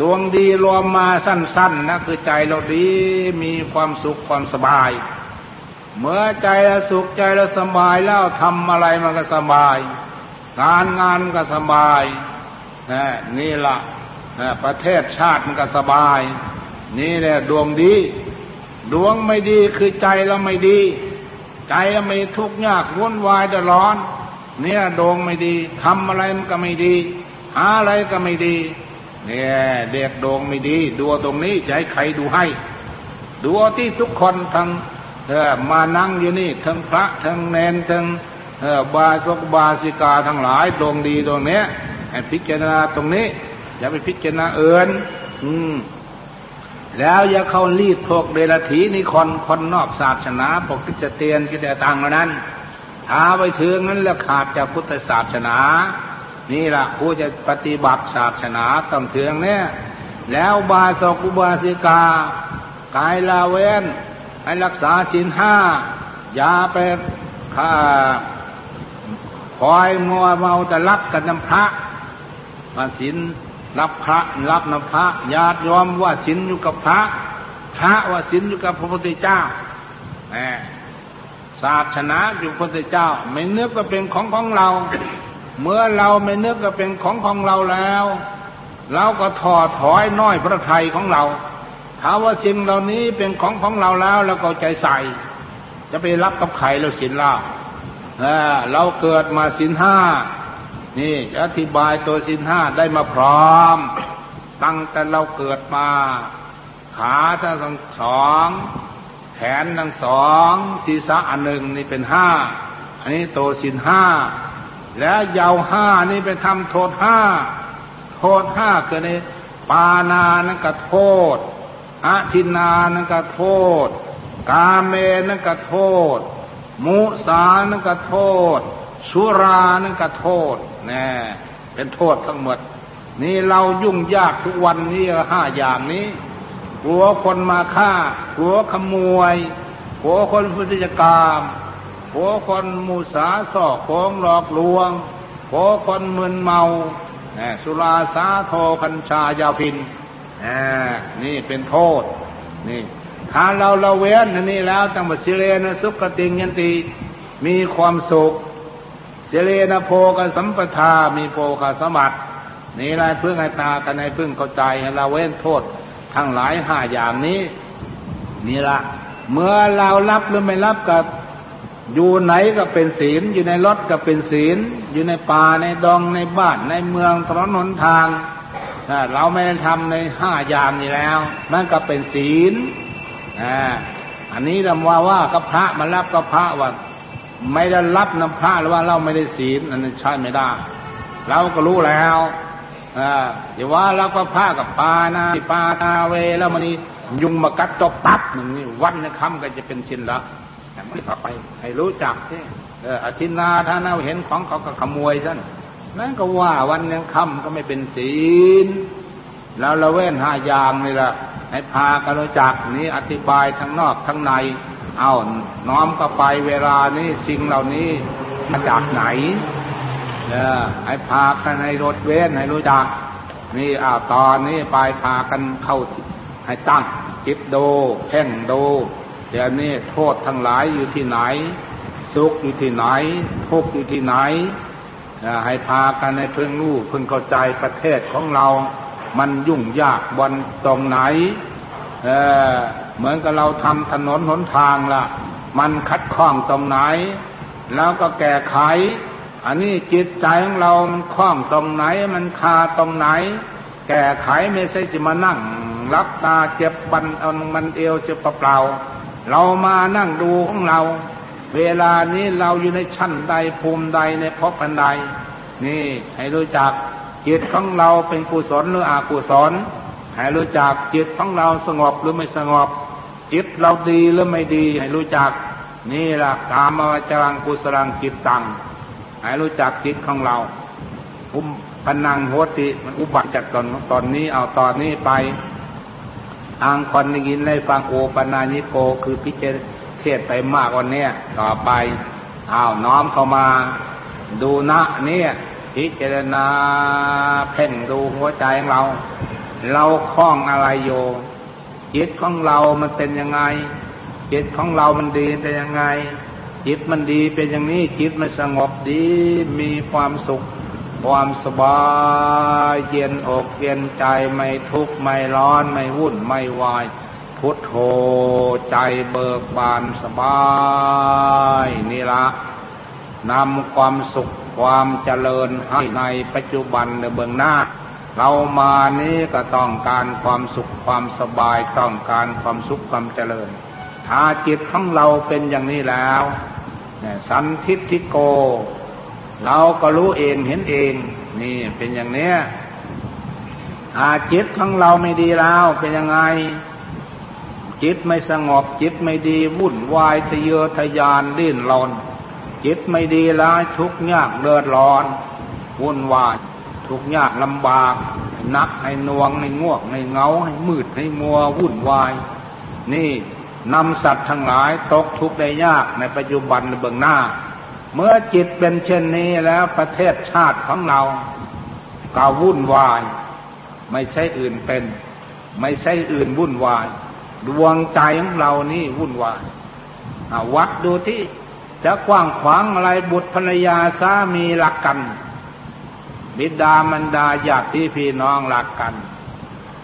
ดวงดีรวมมาสั้นๆนะคือใจเราดีมีความสุขความสบาย เมื่อใจเราสุขใจเราสบายแล้วทำอะไรมันก็สบาย งานงานก็สบายนะนี่ละนะประเทศชาติมันก็สบาย นี่แหละดวงดี ดวงไม่ดีคือใจเราไม่ดี ใจเราไม่ทุกข์ยากวุ่นวายเดือดร้อน เนี่ยดวงไม่ดีทำอะไรมันก็ไม่ดี หาอะไรก็ไม่ดี เนี่ยเด็กดวงไม่ดี ดูตรงนี้จะให้ใครดูให้ ดูที่ทุกคนทั้งเออมานั่งอยู่นี่ทั้งพระทั้งเนนทั้งบาสกบาสิกาทั้งหลายดวงดีดวงเนี้ยให้พิจารณาตรงนี้ อย่าไปพิจารณาเอินอืม แล้วอย่าเข้ารีดพวกเดรัจฉีนี่คนคนนอกศาสนาปกกิจเตียนกิจตังเหล่านั้นถ้าไปถึงนั้นแล้วขาดจากพุทธศาสนา นี่ละผู้จะปฏิบัติศาสนาต้องถึงเนี่ยแล้วบาสกุบาสิกา กายลาเวนให้รักษาศีลห้าอย่าไปข้าคอยมัวเมาแต่รับกันน้ำพระมาศีล รับพระรับน้ำพระญาติยอมว่าศีลอยู่กับพระ พระว่าศีลอยู่กับพระพุทธเจ้าแหมศาสนาอยู่พระพุทธเจ้า ไม่นึกว่าเป็นของของเรา เมื่อเราไม่นึกว่าเป็นของของเราแล้วเราก็ถอดถอยน้อยพระไทยของเราถ้าว่าสิ่งเหล่านี้เป็นของของเราแล้วเราก็ใจใส่ จะไปรับกับใครแล้วสินล่ะเราเกิดมาสินห้า นี่อธิบายตัวสินห้าได้มาพร้อม ตั้งแต่เราเกิดมา ขาทั้งสอง แขนทั้งสองศีรษะอันหนึ่งนี่เป็นห้าอันนี้โตสินห้าแล้วยาวห้านี่ไปทำโทษห้าโทษห้าคือในปานานั่นก็โทษอาทินานั่นก็โทษ กาเมนั่นก็โทษ มุสานั่นก็โทษ สุรานั่นก็โทษแน่เป็นโทษทั้งหมด นี่เรายุ่งยากทุกวันนี้ห้าอย่างนี้ กลัวคนมาฆ่า กลัวขโมย กลัวคนพุทธิกรรมกลัวคนมูสาสอกโกงหลอกลวงกลัวคนมึนเมาสุราสาโทคัญชายาพินนี่เป็นโทษ นี่ ถ้าเราเราเว้นนี่แล้วตั้งแต่สิเลนะสุขติงยันติมีความสุข เสเลนะโพกสัมปทา มีโพกสมบัตินี่แหละเพื่อให้ตากันให้พึ่งเข้าใจเราเว้นโทษทั้งหลายห้าอย่างนี้ นี่ละ เมื่อเรารับหรือไม่รับกับอยู่ไหนก็เป็นศีล อยู่ในรถก็เป็นศีล อยู่ในป่าในดองในบ้านในเมืองถนนหนทางถ้าเราไม่ได้ทำในห้าอย่างนี้แล้วนั่นก็เป็นศีลอ่าอันนี้เราว่าว่ากับพระมารับกับพระว่า ไม่ได้รับน้ำพระหรือว่าเราไม่ได้ศีลนั้นใช่ไม่ได้ เราก็รู้แล้วอย่าว่าเราก็พระกับปานาปานาเวแล้วมันนี่ยุงมากัดจบปั๊บหนึ่งนี่วันนี้คำก็จะเป็นชินละแต่ไม่ต่อไปให้รู้จักที่อออธินาถ้าเราเห็นของเขาก็ขโมยซะนั่นก็ว่าวันยังคำก็ไม่เป็นศีลแล้วละเว้นห้าอย่างนี่ละให้พากันรู้จักนี้อธิบายทั้งนอกทั้งใน เอาน้อมก็ไปเวลานี้สิ่งเหล่านี้มาจากไหนเออให้พากันในรถเว้นให้รู้จัก นี่อ้าวตอนนี้ไปพากันเข้าให้ตั้งจิตดูแพ่งโดเดี๋ยวนี้โทษทั้งหลายอยู่ที่ไหน สุขอยู่ที่ไหนทุกข์อยู่ที่ไหนให้พากันในเพิ่งรู้เพิ่งเข้าใจประเทศของเรา มันยุ่งยากบนตรงไหน เออ เหมือนกับเราทำถนนหนทางละ่ะ มันคัดข้องตรงไหน แล้วก็แก้ไข อันนี้จิตใจของเรา มันคล้องตรงไหน มันคาตรงไหน แก้ไขไม่ใช่จะมานั่งรับตาเจ็บบันเอามันเอวเจ็บเปล่า เรามานั่งดูของเรา เวลานี้เราอยู่ในชั้นใดภูมิใดในภพอันใด นี่ให้รู้จักจิตของเราเป็นกุศลหรืออกุศลให้รู้จักจิตของเราสงบหรือไม่สงบ จิตเราดีหรือไม่ดีให้รู้จัก นี่แหละกามวจรังกุศลังจิตตังให้รู้จักจิตของเราอุมพนังโหติมันอุบัติจากตอนตอนนี้เอาตอนนี้ไปทางคนได้ยินได้ฟังโอปนาญิโกคือพิเจเทศไปมากวันนี้ต่อไปอ้าวน้อมเข้ามาดูนะเนี่ยพิจารณาเพ่งดูหัวใจของเรา เราคล้องอะไรโย จิตของเรามันเป็นยังไง จิตของเรามันดีเป็นยังไง จิตมันดีเป็นอย่างนี้ จิตมันสงบดี มีความสุข ความสบายเย็นอกเย็นใจไม่ทุกข์ไม่ร้อนไม่วุ่นไม่วาย พุทโธใจเบิกบานสบายนี่ละนำความสุขความเจริญให้ในปัจจุบันในเบื้องหน้า เรามานี้ก็ต้องการความสุขความสบายต้องการความสุขความเจริญ ถ้าจิตของเราเป็นอย่างนี้แล้วสันทิทิโก เราก็รู้เองเห็นเอง นี่เป็นอย่างเนี้ยอาจิตของเราไม่ดีแล้วเป็นยังไง จิตไม่สงบจิตไม่ดีวุ่นวายทะเยอทะยานดิ้นรนจิตไม่ดีแล้วทุกข์ยากเดือดร้อนวุ่นวาย ทุกข์ยากลำบากนักให้นวงให้ง่วงให้เงาให้มืดให้มัววุ่นวาย นี่นำสัตว์ทั้งหลายตกทุกข์ได้ยากในปัจจุบันในเบื้องหน้า เมื่อจิตเป็นเช่นนี้แล้วประเทศชาติของเราก็วุ่นวาย ไม่ใช่อื่นเป็น ไม่ใช่อื่นวุ่นวาย ดวงใจของเรานี่วุ่นวายวัดดูที่จะกว้างขวางอะไรบุตรภรรยาสามีหลักกัน บิดามันดาญาติพี่น้องหลักกัน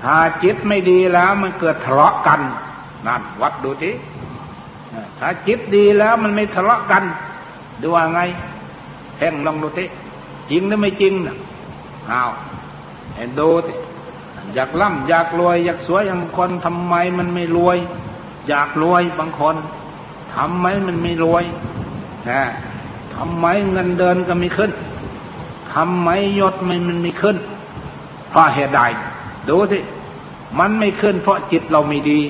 ถ้าจิตไม่ดีแล้วมันเกิดทะเลาะกันนั่นวัดดูทีถ้าจิตดีแล้วมันไม่ทะเลาะกันดูว่าไงแท่งลองดูทีจริงหรือไม่จริงนะอ้าวเห็นดูทีอยากร่ำอยากรวย อยากสวยอย่างคนทำไมมันไม่รวย อยากรวยบางคนทำไมมันไม่รวยนะทำไมเงินเดินก็ไม่ขึ้น ทำไมยศมันมันไม่ขึ้น เพราะเหตุใดดูสิมันไม่ขึ้น เพราะจิตเราไม่ดี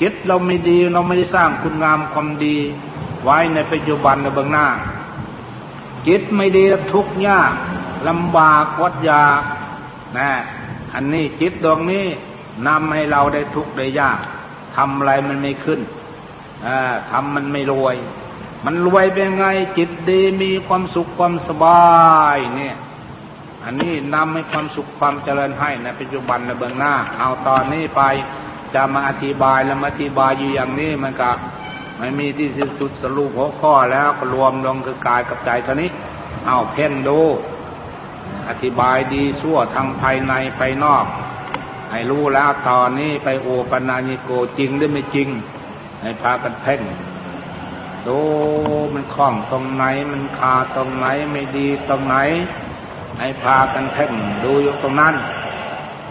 จิตเราไม่ดีเราไม่ได้สร้างคุณงามความดี ไว้ในปัจจุบันในเบื้องหน้า จิตไม่ดีทุกข์ยากลำบากวัดยานะอันนี้จิตดวงนี้นำให้เราได้ทุกข์ได้ยากทำอะไรมันไม่ขึ้นทำมันไม่รวย มันรวยเป็นไงจิตดีมีความสุขความสบายเนี่ย อันนี้นำให้ความสุขความเจริญให้ในปัจจุบันในเบื้องหน้า เอาตอนนี้ไปจะมาอธิบายแล้วมาอธิบายอยู่อย่างนี้มันก็ไม่มีที่สิ้นสุดสรุปหัวข้อแล้วก็รวมลงคือกายกับใจเท่านี้ เอาเพ่งดูอธิบายดีสั่วทางภายในภายนอก ให้รู้แล้วตอนนี้ไปโอปนาญิโกจริงหรือไม่จริง ให้พากันเพ่ง ดูมันคล้องตรงไหน มันคาตรงไหนไม่ดีตรงไหน ให้พากันเพ่งดูอยู่ตรงนั้น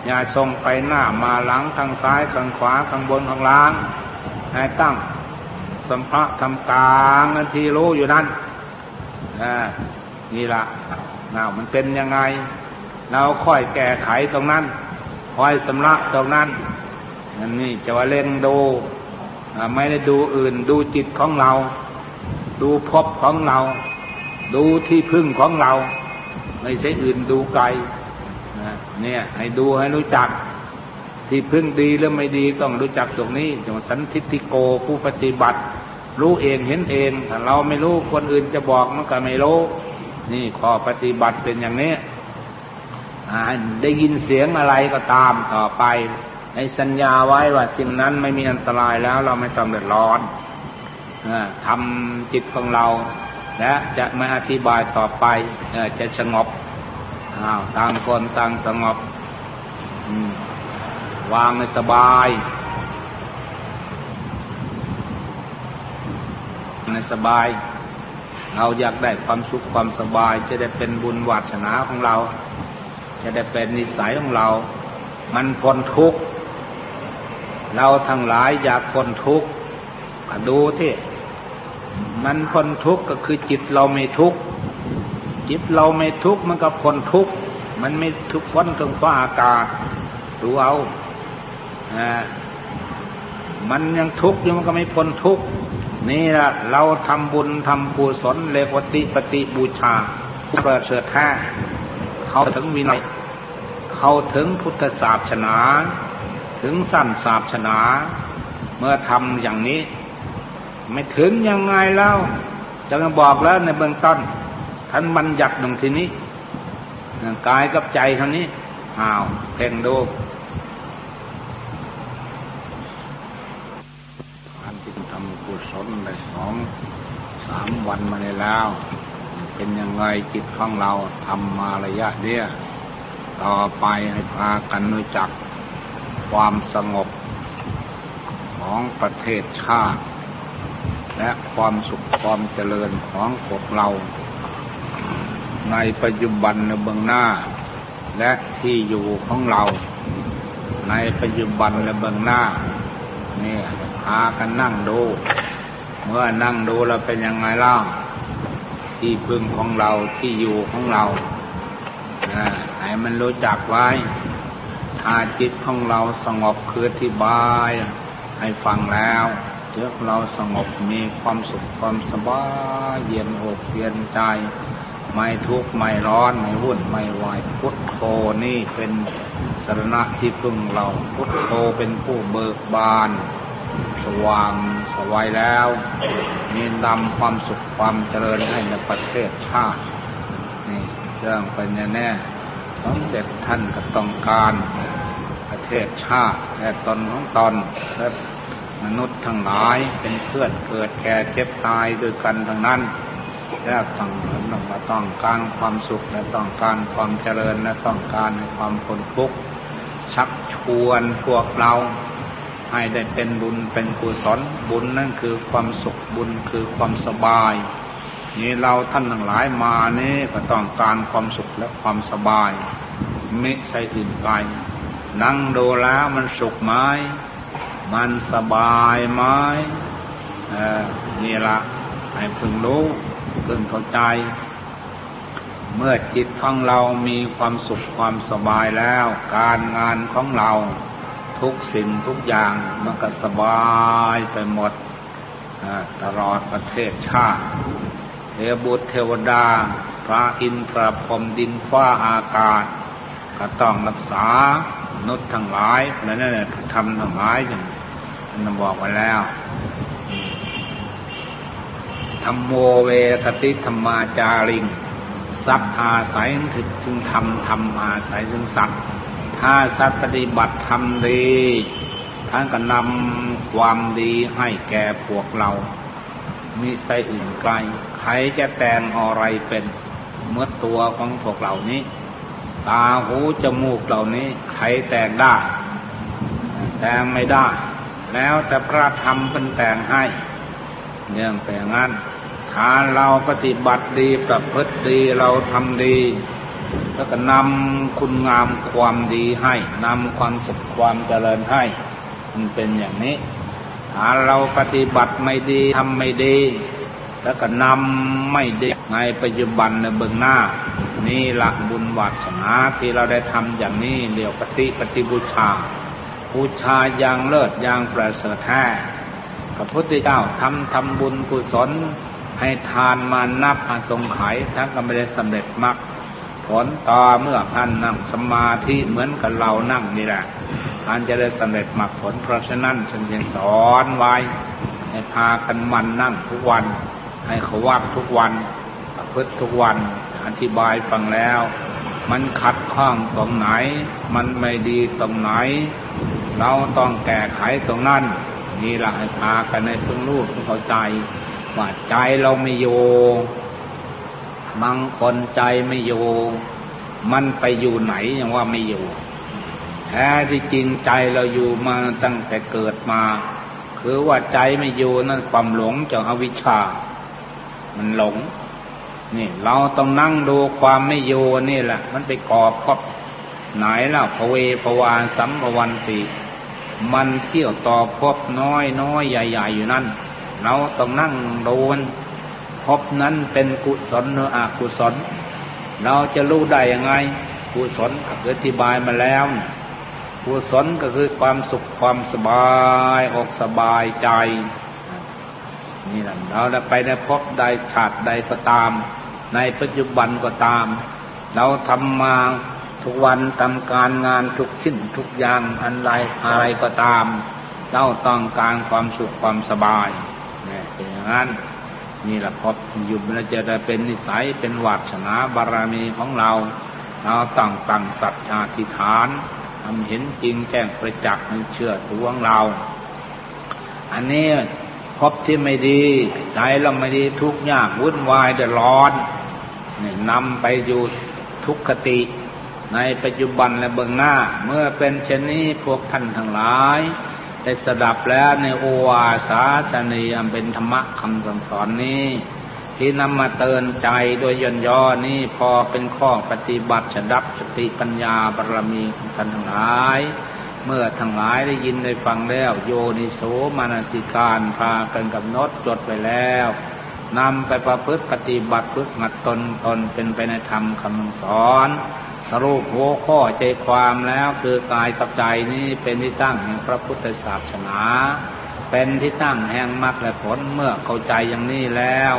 อย่าส่งไปหน้ามาหลังทางซ้ายทางขวาทางบนทางล่างให้ตั้งสัมภะทำกลางนันทีรู้อยู่นั่นนี่ละน่ามันเป็นยังไง เราค่อยแก้ไขตรงนั้นค่อยสำลักตรงนั้นนั่นนี่จะว่าเล่นดู ไม่ได้ดูอื่น ดูจิตของเรา ดูพบของเรา ดูที่พึ่งของเรา ไม่ใช่อื่นดูไกลเนี่ย ให้ดูให้รู้จัก ที่พึ่งดีหรือไม่ดีต้องรู้จักตรงนี้จงสันทิติโกผู้ปฏิบัติ รู้เองเห็นเองถ้าเราไม่รู้คนอื่นจะบอกมันก็ไม่รู้ นี่ข้อปฏิบัติเป็นอย่างนี้ได้ยินเสียงอะไรก็ตามต่อไป ในสัญญาไว้ว่าสิ่งนั้นไม่มีอันตรายแล้วเราไม่ต้องเดือดร้อนทำจิตของเรา และจะไม่อธิบายต่อไปจะสงบต่างคนต่างสงบวางในสบายในสบาย เราอยากได้ความสุขความสบาย จะได้เป็นบุญวัฒนาของเรา จะได้เป็นนิสัยของเรา มันพ้นทุกข์ เราทั้งหลายอยากพ้นทุกข์ดูที่มันพ้นทุกข์ก็คือจิตเราไม่ทุกข์จิตเราไม่ทุกข์มันก็พ้นทุกข์มันไม่ทุกข์พ้นถึงฟ้าอากาศดูเอาอ่ามันยังทุกข์อยู่มันก็ไม่พ้นทุกข์นี่ละเราทำบุญทำกุศลเลวติปฏิบูชาผู้ประเสริฐแท้เขาถึงวินัยเขาถึงพุทธศาสนา ถึงสั้นศาสนา เมื่อทำอย่างนี้ ไม่ถึงยังไงแล้วจะมาบอกแล้วในเบื้องต้นท่านบัญญัติตรงทีนี้กายกับใจเท่านี้อ้าวเพ่งดูอันที่ทำกุศลได้สองสามวันมาแล้ว เป็นยังไงจิตของเราทำมาระยะเดียต่อไปให้พากันรู้จัก ความสงบของประเทศชาติ และความสุขความเจริญของพวกเรา ในปัจจุบันในเบื้องหน้า และที่อยู่ของเรา ในปัจจุบันในเบื้องหน้านี่พากันนั่งดู เมื่อนั่งดูเราเป็นยังไงล่าที่พึ่งของเราที่อยู่ของเราให้มันรู้จักไว้ ถ้าจิตของเราสงบคือที่บาย ให้ฟังแล้วเจือเราสงบมีความสุขความสบายเย็นอกเย็นใจ ไม่ทุกข์ไม่ร้อนไม่วุ่นไม่วายพุทโธนี่เป็นสรณะที่พึ่งเราพุทโธเป็นผู้เบิกบาน สว่างสวัยแล้ว มีนำความสุขความเจริญให้ในประเทศชาตินี่เรื่องเป็นแน่ สมเด็จท่านก็ต้องการประเทศชาติและตนของตนและมนุษย์ทั้งหลายเป็นเพื่อนเกิดแก่เจ็บตายด้วยกันทั้งนั้นและต่างต้องมาต้องการความสุขและต้องการความเจริญและต้องการในความพ้นทุกข์ชักชวนพวกเราให้ได้เป็นบุญเป็นกุศลบุญนั่นคือความสุขบุญคือความสบาย นี่เราท่านทั้งหลายมานี่ก็ต้องการความสุขและความสบาย ไม่ใช่อื่นไกลนั่งดูแล้วมันสุขไหมมันสบายไหมนี่ละให้พึงรู้พึงเข้าใจ เมื่อจิตของเรามีความสุขความสบายแล้ว การงานของเราทุกสิ่งทุกอย่างมันก็สบายไปหมดตลอดประเทศชาติ เทวบุตรเทวดา พระอินทร์พระพรหมดินฟ้าอากาศ ก็ต้องรักษานุษย์ทั้งหลายและนั่นทำทั้งหลายอย่างนั้นบอกไว้แล้วธรรมโมเวทติธรรมาจาริงสัพอาศัยถึงจึงทำทำอาศัยถึงสัตว์ถ้าสัตว์ปฏิบัติทำดี ท่านก็นำความดีให้แก่พวกเรามีใส่อื่นไกล ใครจะแต่งอะไรเป็นเมื่อตัวของพวกเหล่านี้ ตาหูจมูกเหล่านี้ใครแต่งได้ แต่งไม่ได้ แล้วแต่พระธรรมเป็นแต่งให้เนื่องแต่งั้นถ้าเราปฏิบัติดีประพฤติดีเราทำดีแล้วก็นำคุณงามความดีให้นำความสุขความเจริญให้ มันเป็นอย่างนี้ถ้าเราปฏิบัติไม่ดีทำไม่ดี แล้วก็นำไม่ดีในปัจจุบันในเบื้องหน้า นี่หลักบุญวัสนาที่เราได้ทำอย่างนี้เรียกปฏิปฏิบูชาบูชาอย่างเลิศอย่างประเสริฐแท้พระพุทธเจ้าทำทำบุญกุศลให้ทานมานับอาสงไขยท่านก็ไม่ได้สำเร็จมรรคผลต่อเมื่อท่านนั่งสมาธิเหมือนกับเรานั่งนี่แหละท่านจะได้สำเร็จมรรคผลเพราะฉะนั้นฉันยังสอนไว้ให้พากันมันนั่งทุกวัน ให้เขาวัดทุกวันประพฤติทุกวัน อธิบายฟังแล้ว มันขัดข้องตรงไหน มันไม่ดีตรงไหน เราต้องแก้ไขตรงนั้นนี่แหละให้พากันในพึ่งรู้เข้าใจ ว่าใจเราไม่อยู่บางคนใจไม่อยู่มันไปอยู่ไหนยังว่าไม่อยู่แท้ที่จริงใจเราอยู่มาตั้งแต่เกิดมา คือว่าใจไม่อยู่นั่นความหลงจากอวิชชา มันหลง นี่ เราต้องนั่งดูความไม่อยู่นี่แหละ มันไปก่อบไหนแล้วพเวปวานสัมปวันติมันเที่ยวต่อพบน้อยน้อยใหญ่ ๆ อยู่นั่น เราต้องนั่งดูมันพบนั้นเป็นกุศลหรืออกุศล เราจะรู้ได้ยังไง กุศลก็อธิบายมาแล้ว กุศลก็คือความสุขความสบายอกสบายใจ นี่แหละเราไปในพบใดชาติใดก็ตาม ในปัจจุบันก็ตาม เราทำมาทุกวันทำการงานทุกชิ้นทุกอย่างอันไรอะไรก็ตาม เราต้องการความสุขความสบายเนี่ยเป็นอย่างนั้น นี่แหละพออยู่มันจะได้เป็นนิสัยเป็นวัฒนาบารมีของเรา เราต้องตั้งสัจจาธิฐานทำเห็นจริงแจ้งประจักษ์ในเชื่อตัวของเรา อันนี้ พบที่ไม่ดีใจเราไม่ดีทุกข์ยากวุ่นวายเดือดร้อนนี่นำไปอยู่ทุกขติ ในปัจจุบันและเบื้องหน้า เมื่อเป็นเช่นนี้พวกท่านทั้งหลายได้สดับแล้วในโอวาสาสนีอันเป็นธรรมะคำสั่งสอนนี้ ที่นำมาเตือนใจโดยย่นย่อนี้พอเป็นข้อปฏิบัติฉดับสติปัญญาบารมีของท่านทั้งหลาย เมื่อทั้งหลายได้ยินได้ฟังแล้ว โยนิโสมานสิการพากันกับนดจดไปแล้วนำไปประพฤติปฏิบัติฝึกหัดตนตนเป็นไปในธรรมคำสอน สรุปหัวข้อใจความแล้วคือกายกับใจนี้เป็นที่ตั้งแห่งพระพุทธศาสนา เป็นที่ตั้งแห่งมรรคและผลเมื่อเข้าใจอย่างนี้แล้ว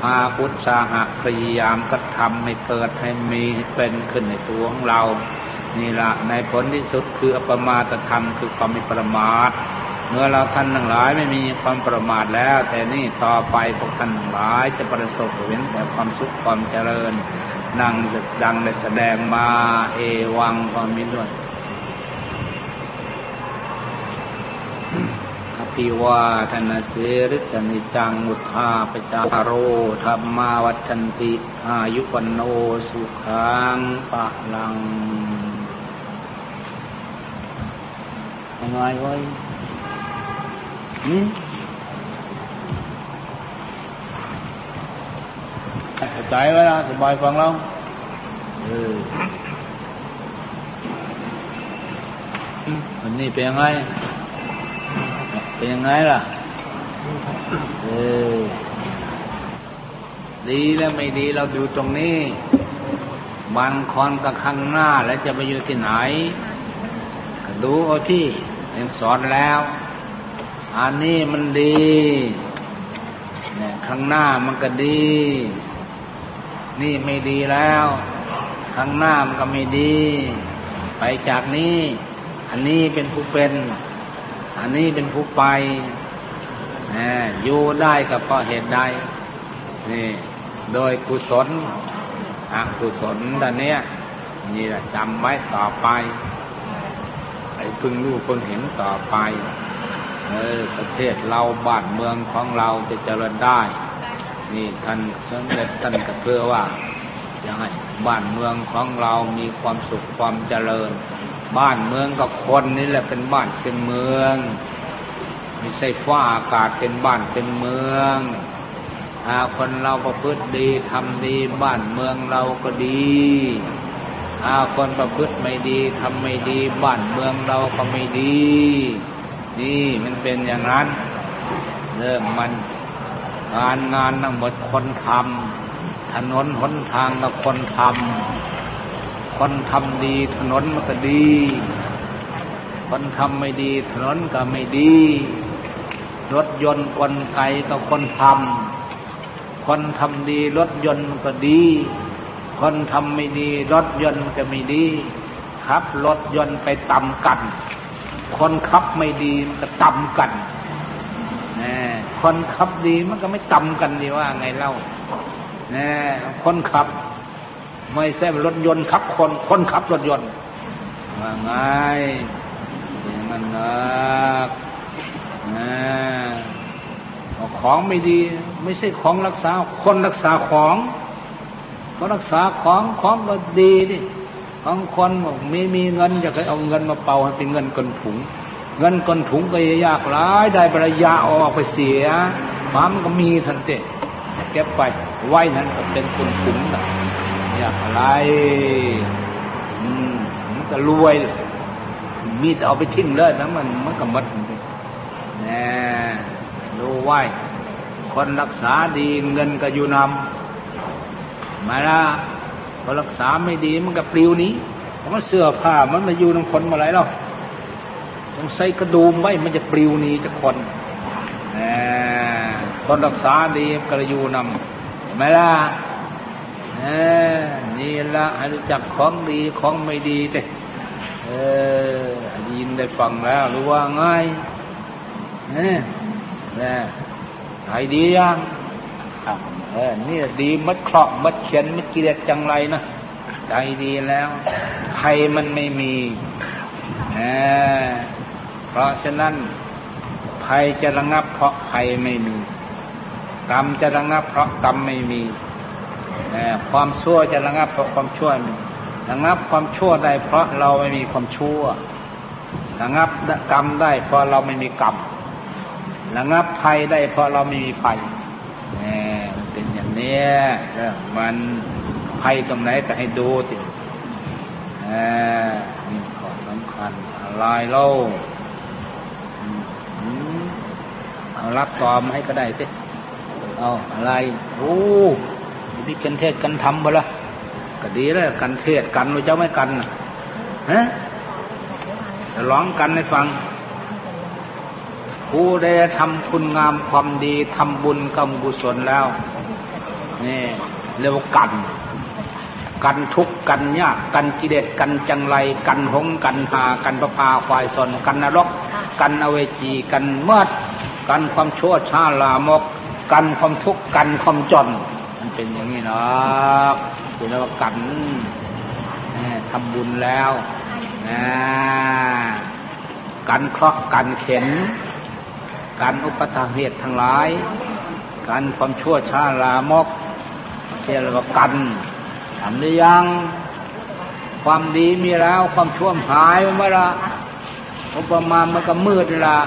พาพุทธสาหะพยายามกระทำให้เกิดให้มีเป็นขึ้นในตัวของเรา นี่ละในผลที่สุดคืออปมาตธรรมคือความมีประมาทเมื่อเราท่านทั้งหลายไม่มีความประมาทแล้ว แต่นี่ต่อไปพวกท่านทั้งหลายจะประสบเห็นแต่ความสุขความเจริญดังดังได้แสดงมาเอวังความมิด้วยอภิวาทนาเสริสนิจังมุทาปจาโรธรรมาวัชันติ อายุปโนสุขังปะลัง ยังไงไว้เข้าใจไว้นะสบายฟังเราเออวันนี้เป็นยังไงเป็นยังไงล่ะเออดีแล้วไม่ดีเราดูตรงนี้ บางคนกับข้างหน้าแล้วจะไปอยู่ที่ไหน ดูเอาที่ ยังสอนแล้ว อันนี้มันดีเนี่ยข้างหน้ามันก็ดี นี่ไม่ดีแล้ว ข้างหน้ามันก็ไม่ดี ไปจากนี้ อันนี้เป็นผู้เป็น อันนี้เป็นผู้ไปอยู่ได้ก็เพราะเหตุใดนี่โดยกุศลอกุศลดันเนี้ยนี่จำไว้ต่อไป พึงรู้พึงเห็นต่อไป เออ ประเทศเราบ้านเมืองของเราจะเจริญได้ นี่ท่านสมเด็จท่านก็เพื่อว่าอย่างไรบ้านเมืองของเรามีความสุขความเจริญ บ้านเมืองกับคนนี่แหละเป็นบ้านเป็นเมืองไม่ใช่ฟ้าอากาศเป็นบ้านเป็นเมืองถ้าคนเราประพฤติดีทำดีบ้านเมืองเราก็ดี ถ้าคนประพฤติไม่ดีทำไม่ดีบ้านเมืองเราก็ไม่ดี นี่มันเป็นอย่างนั้นเริ่มมันการงานทั้งหมดคนทำถนนหนทางกับคนทำคนทำดีถนนมันก็ดี คนทำไม่ดีถนนก็ไม่ดี รถยนต์กลไกก็คนทำคนทำดีรถยนต์มันก็ดี คนทำไม่ดี รถยนต์ก็ไม่ดีขับรถยนต์ไปต่ำกัน คนขับไม่ดีมันก็ต่ำกันนคนขับดีมันก็ไม่ต่ำกันดีว่าไงเล่านะคนขับ ไม่ใช่รถยนต์ขับคน คนขับรถยนต์ว่าไงอย่างนั้นนะของไม่ดี ไม่ใช่ของรักษา คนรักษาของ ก็รักษาของของก็ดีดิของคนไม่มีเงินอยากให้เอาเงินมาเป่าให้เป็นเงินกนถุง เงินกนถุงก็ยากร้ายได้ปริยาออกไปเสียความก็มีทันเตเก็บไปไว้นั้นก็เป็นคนถุงนะอยากอะไรอืมมันก็รวย มีแต่เอาไปทิ้งเลยนะมันมันก็มัดเนี่ยดูไว้คนรักษาดีเงินก็อยู่นำ มาละคนรักษาไม่ดีมันก็ปลิวนี้มันเสื้อผ้ามันมาอยู่ในคนมาไรหรอกต้องใส่กระดูมไว้มันจะปลิวนี้จะคนคนรักษาดีก็อยู่นำไม่ละนี่ละให้รู้จักของดีของไม่ดีเด้เออยินได้ฟังแล้วรู้ว่าไงนะหายดียัง เออนี่ดีมัดเคราะห์มัดเขียนมัดกิเลสจังไรนะใจดีแล้วภัยมันไม่มีเพราะฉะนั้นภัยจะระงับเพราะภัยไม่มี กรรมจะระงับเพราะกรรมไม่มีความชั่วจะระงับเพราะความชั่วมีระงับความชั่วได้เพราะเราไม่มีความชั่วระงับกรรมได้เพราะเราไม่มีกรรมระงับภัยได้เพราะเราไม่มีภัย เนอย่างนี้มันภัยตรงไหนก็ให้ดูตินี่ขอสำคัญอะไรเล่าเอารับตอมให้ก็ได้สิเอาอะไรโอ้พี่กันเทศกันทำบ่ละก็ดีแล้วกันเทศกันเราจะไม่กันฮะจะร้องกันให้ฟังผู้ได้ทำคุณงามความดีทำบุญกรรมกุศลแล้ว นี่เรียกว่ากัน กันทุกกันยากกันกิเลสกันจังไร กันหงกันหา กันประพาควายสนกันนรก กันอเวจีกันเมื่อกันความชั่วช้าลามก กันความทุกข์กันความจน มันเป็นอย่างนี้นะเป็นเรียกว่ากันทำบุญแล้วกันเคราะห์กันเข็น การอุปทาเหตุทั้งหลาย การความชั่วช้าลามก เทียรกันทำได้ยัง ความดีมีแล้ว ความชั่วหายเมื่อละอุปมามันก็มืดละ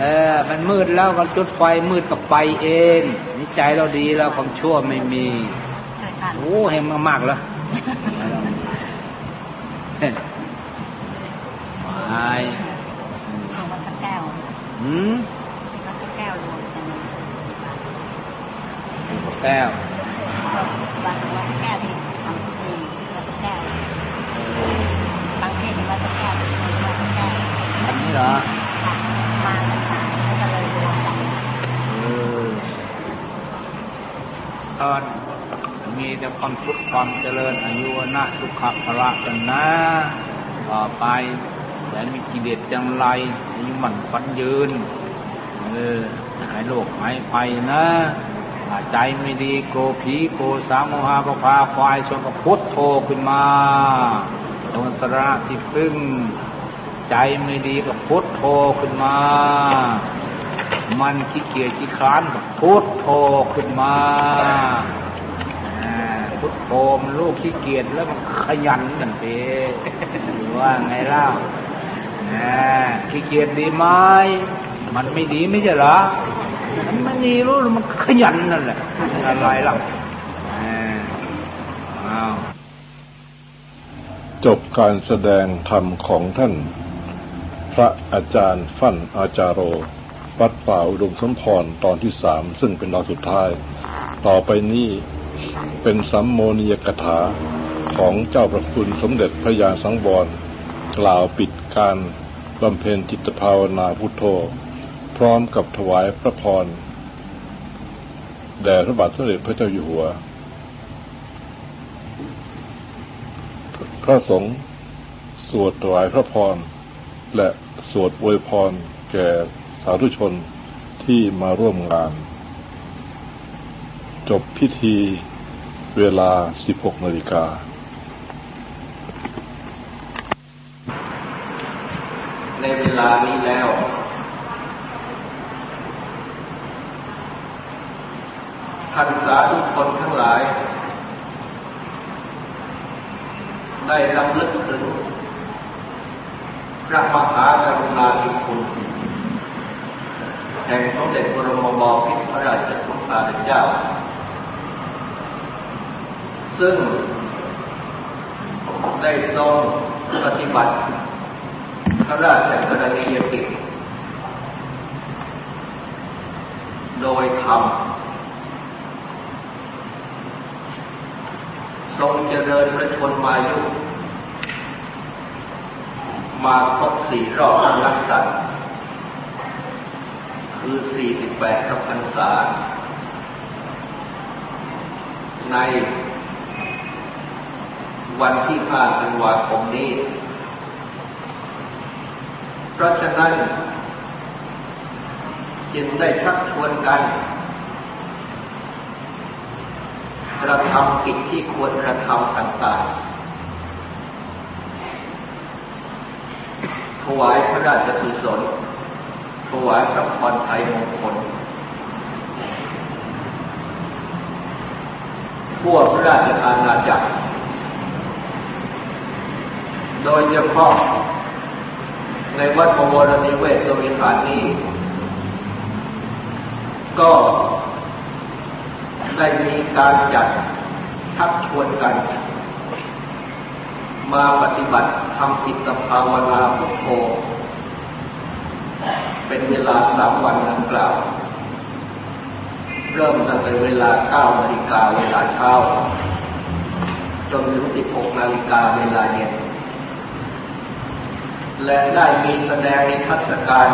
เออ มันมืดแล้วก็จุดไฟมืดก็ไปเองนิใจเราดีแล้วความชั่วไม่มีโอ้เห็นมากๆแล้วไม่วัดแก้วอืมวัดแก้วรวมกันแก้ววัดวัดแก้วที่ทำที่วัดแก้วบางที่วัดแก้ววัดแก้วอันนี้ เหรอมาต่างๆก็เลยรวมกันตอนมีแต่ความสุขความเจริญอายุวนะสุขภละกันนะ ต่อไปแต่มีกิเลสจังไรอายุมันฟันยืนเออหายโลกหายไปนะใจไม่ดีโกผีโกสามโมหะปพาควายชนกับพุทโธขึ้นมาโดนสระที่พึ่ง ใจไม่ดีกับพุทโธขึ้นมา มันขี้เกียจขี้ค้านกับพุทโธขึ้นมาพุทโธมันลูกขี้เกียจแล้วมันขยันกันเตว่าไงเล่าขี้เกียจดีไหมมันไม่ดีไม่ใช่หรอ มันไม่ดีรู้มันขยันนั่นแหละอะไรล่ะจบการแสดงธรรมของท่าน พระอาจารย์ฟั่นอาจารโร วัดป่าอุดมสมพรตอนที่สามซึ่งเป็นตอนสุดท้าย ต่อไปนี้เป็นสัมโมนียกถาของเจ้าพระคุณสมเด็จพระยาสังวรกล่าวปิดการบำเพ็ญจิตภาวนาพุทโธ พร้อมกับถวายพระพรแด่พระบาทสมเด็จพระเจ้าอยู่หัว พระสงฆ์สวดถวายพระพรและ สวดอวยพรแก่สาธุชนที่มาร่วมงาน จบพิธีเวลา 16นาฬิกาในเวลานี้แล้ว ท่านสาธุชนทั้งหลาย ได้รำลึกถึง พระมหากรุณาธิคุณแห่งสมเด็จพระมบพิตรพระราชสุภาเจ้า ซึ่งได้ทรงปฏิบัติพระราชกรณียกิจโดยธรรมทรงเจริญพระชนมายุ มาครบสี่รอบรักษาคือสี่สิบแปดพรรษา ในวันที่ห้าธันวาคมนี้ เพราะฉะนั้น จึงได้ชักชวนกันกระทำกิจที่ควรกระทำต่างๆ วายพระราชกุศลถวายพระพรไทยมงคล ทั่วพระราชอาณาจักร โดยเฉพาะในวัดบวรนิเวศโดยฐานนี้ ก็ได้มีการจัดทักชวนกัน มาปฏิบัติทำกิจภาวนาพุทโธเป็นเวลาสามวันดังกล่าว เริ่มตั้งแต่เวลาเก้านาฬิกาเวลาเช้าจนถึงสิบหกนาฬิกาเวลาเย็นและได้มีแสดงในทัศการ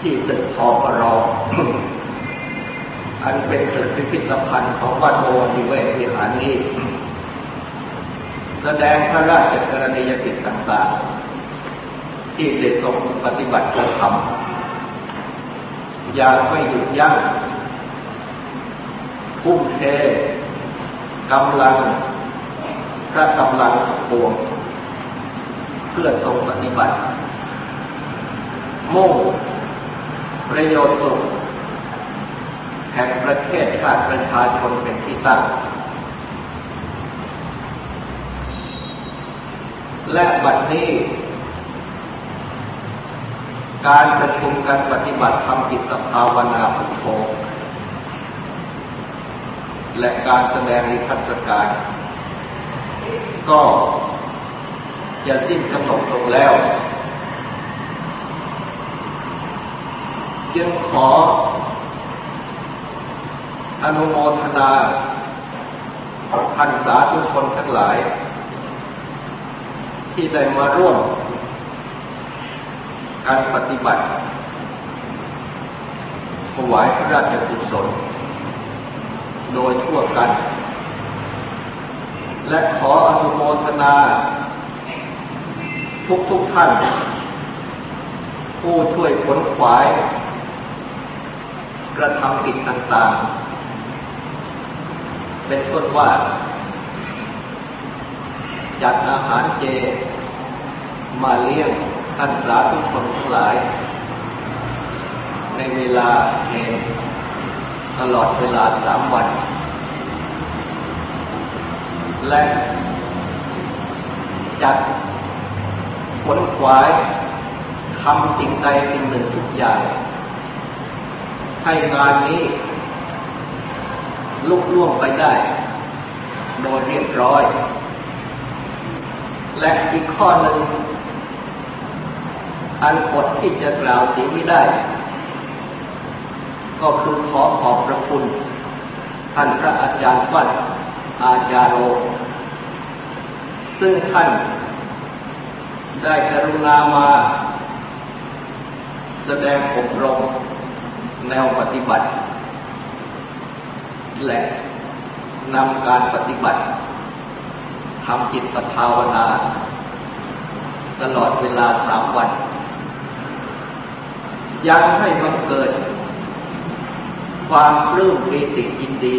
ที่ตึกทอปรออันเป็นตึกพิพิธภัณฑ์ของวัดโอนิเวศวิหารนี้ ดงพระราชกรณียกิจต่างๆ ที่ได้ทรงปฏิบัติกระทำอย่างไม่หยุดยั้งพุ่งเทกำลังพระกำลังปวงพื่อทรงปฏิบัติ มุ่งประโยชน์สุขแห่งประเทศชาติประชาชนเป็นที่ตั้ง และบัดนี้ การประชุมการปฏิบัติทำจิตภาวนาพุทโธและการแสดงในพัฒการ ก็จะสิ้นกำหนดลงแล้ว จึงขอ อนุโมทนาท่านสาธุชนทั้งหลาย ที่ได้มาร่วม การปฏิบัติถวายพระราชกุศลโดยทั่วกัน และขออนุโมทนา ทุกทุกท่าน ผู้ช่วยขนขวาย กระทำกิจต่างๆ เป็นต้นว่า จัดอาหารเจ มาเลี้ยงท่านสาธุชนทั้งหลาย ในเวลาเองตลอดเวลาสามวัน และจัดผลขวายทำสิ่งใดสิ่งหนึ่งทุกอย่าง ให้งานนี้ ลุกล่วงไปได้ โดยเรียบร้อย และอีกข้อหนึ่ง อันกฎที่จะกล่าวสีไม่ได้ ก็คือขอขอบพระคุณท่านพระอาจารย์วัดอาจารโร ซึ่งท่านได้กรุณามาแสดงอบรมแนวปฏิบัติ และนำการปฏิบัติ ทำจิตภาวนา ตลอดเวลาสามวัน ยังให้บังเกิด ความปลื้มปีติยินดี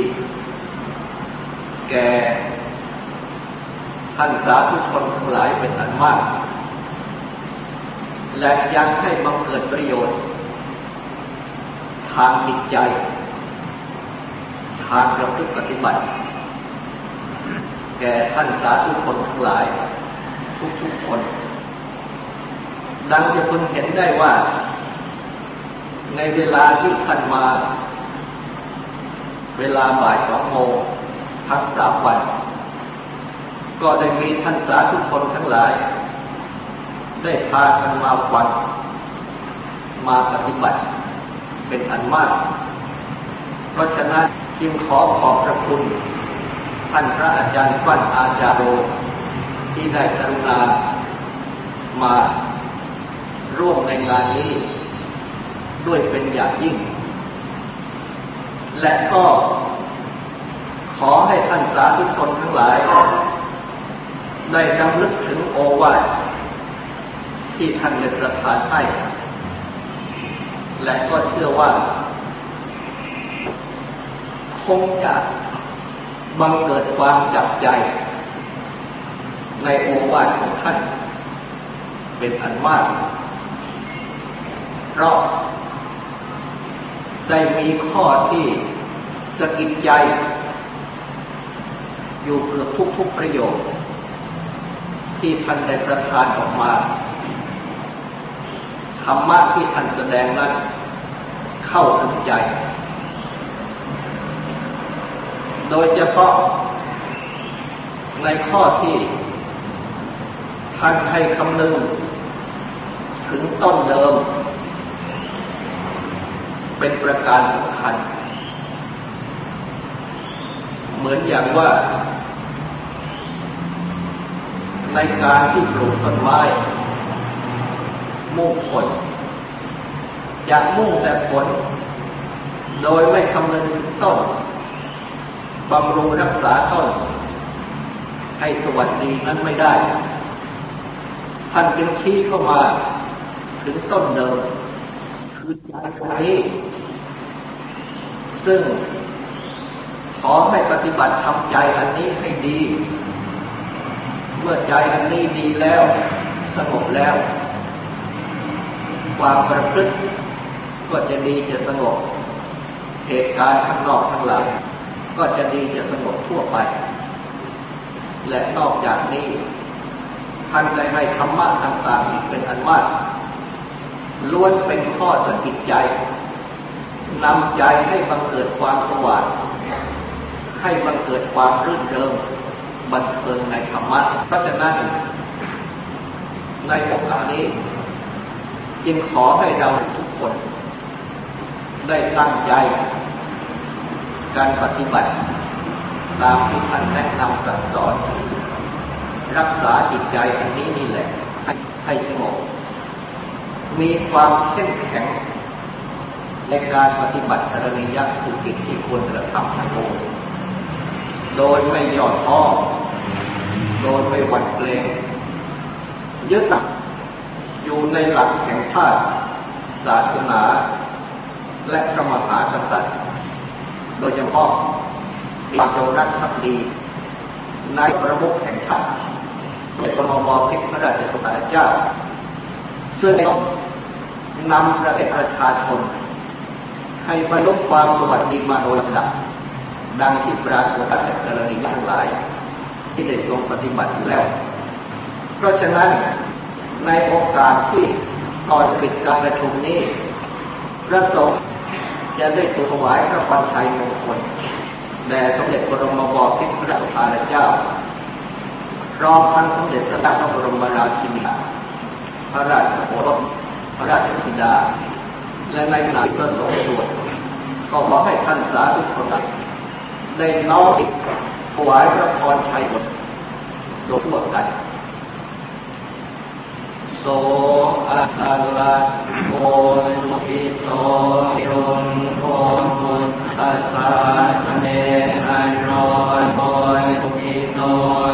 แก่ท่านสาธุชนทั้งหลายเป็นอันมาก และยังให้บังเกิดประโยชน์ ทางจิตใจ ทางระพฤติปฏิบัติ แก่ท่านสาธุชนทั้งหลาย ทุกๆคน ดังจะคุณเห็นได้ว่า ในเวลาที่ท่านมา เวลาบ่ายสองโมงทั้งสามวัน ก็ได้มีท่านสาธุชนทั้งหลาย ได้พากันมาฟังมาปฏิบัติเป็นอันมาก เพราะฉะนั้นจึงขอขอบพระคุณ ท่านพระอาจารย์ฟันอาจารโรที่ได้กรุณามาร่วมในงานนี้ ด้วยเป็นอย่างยิ่ง และก็ขอให้ท่านสาธุชนทั้งหลาย ได้ดำลึกถึงโอวาทที่ท่านได้ประทานให้ และก็เชื่อว่า คงจะ บังเกิดความจับใจ ในโอวาทของท่าน เป็นอันมากเพราะได้มีข้อที่สะกิดใจ อยู่เกือบทุกๆประโยชน์ที่ท่านได้ประทานออกมาธรรมะที่ท่านแสดงนั้น เข้าถึงใจ โดยเฉพาะในข้อที่ท่านให้คำนึงถึงต้นเดิม เป็นประการสำคัญ เหมือนอย่างว่า ในการที่ปลูกต้นไม้มุ่งผลอยากมุ่งแต่ผล โดยไม่คำนึงถึงต้น บำรุงรักษาต้นให้สวัสดีนั้นไม่ได้ ท่านจึงชี้เข้ามา ถึงต้นเดิม คือใจนี้ซึ่งขอให้ปฏิบัติทำใจอันนี้ให้ดี เมื่อใจอันนี้ดีแล้ว สงบแล้ว ความประพฤติก็จะดีจะสงบเหตุการณ์ข้างนอกทั้งหลาย ก็จะดีจะสงบทั่วไป และนอกจากนี้ท่านได้ให้ธรรมะต่างๆอีกเป็นอันมากล้วนเป็นข้อสกิดใจนำใจให้บังเกิดความสว่างให้บังเกิดความรื่นเริงบันเทิงในธรรมะเพราะฉะนั้นในโอกาสนี้ จึงขอให้เราทุกคน ได้ตั้งใจ การปฏิบัติ ตามที่ท่านแนะนำสั่งสอน รักษาจิตใจอันนี้นี่แหละ ให้สงบมีความเข้มแข็ง ในการปฏิบัติกรณียสุกิจที่ควรกระทำทั้งปวงโดยไม่หย่อนท้อโดยไม่หวั่นเกรงยึดหลักอยู่ในหลักแห่งชาติศาสนา และพระมหากษัตริย์ โดยเฉพาะความจงรักภักดีในประมุขแห่งชาติในกรมบพิพระราชสมภารเจ้า ซึ่งต้องนำประเทศประชาชน ให้บรรลุความสวัสดีมาโดยลำดับดังที่ปรากฏจากกรณีทั้งหลาย ที่ได้ทรงปฏิบัติแล้ว เพราะฉะนั้นในโอกาสที่ก่อนปิดการประชุมนี้พระสงฆ์ จะได้ถวายพระพรชัยมงคลแด่สมเด็จพระรมบพิพระพารเจ้า รองพันสมเด็จพระนาบรมราชินีพระราชโอรสพระราชธิดา และในขณะพระสงฆ์สวดก็ขอให้ท่านสาธุชนได้น้อมถวายพระพรชัยหมดโดยทั่วกัน โสอัตละโกนุปิโตยุนโคมุตตัสสะเนอันโรโกนุปิโต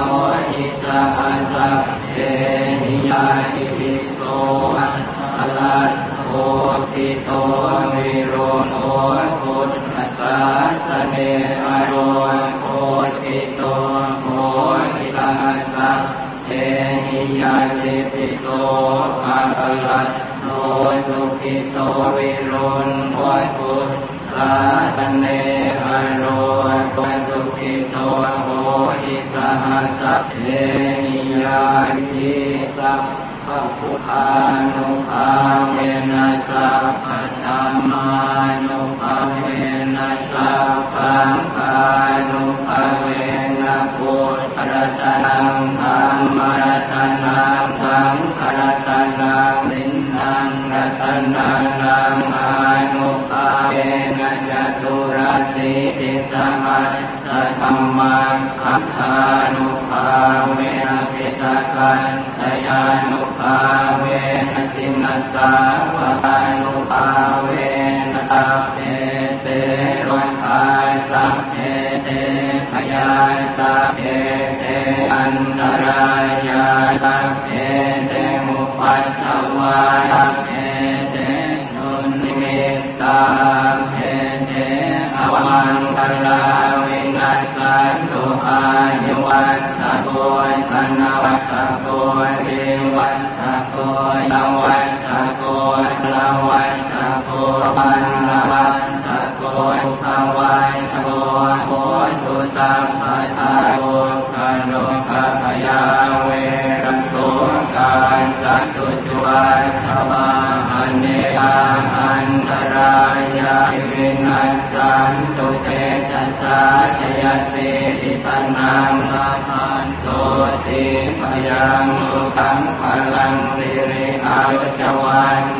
โอิสะอัสะเอหิยาอิปิโตอัลละโกปิโตวิโรโนพุทธัสสะเนอันโรโกปิโตโมอิสะอัสสะ เอหิยาติปิโตอาลัตโนสุขิโตวิรุณโอยพุทธาตเนอโรโยสุขิโตโออิสหัสสเอหิยาติสัพพะพุทานุภาเวนัสสะปะธรรมานุภาเวนัสสะปังคานุภาเวนะพุทธ รัตนังธรรมรัตนังสังฆรัตนังสินนังรัตนังนังอานุภาเวนะจตุรสิติสมัสสะธรรมังคัมภานุภาเวนะปิตากันตยานุภาเวนะจินัสสาวานุภาเวนะตัพ ยาสัเพเตอันตรายาสัเพเตมุปัสสวาสัเพเตนุนิมิตตาเพเตอวันตลาวินัสสันตุอายุวัตตะโกยธนวัตตะโกยเทวัตตะโกยลวัตตะโกยลวัต นนังอาภันโตติพยังสุขังพลังสิริอาจวัน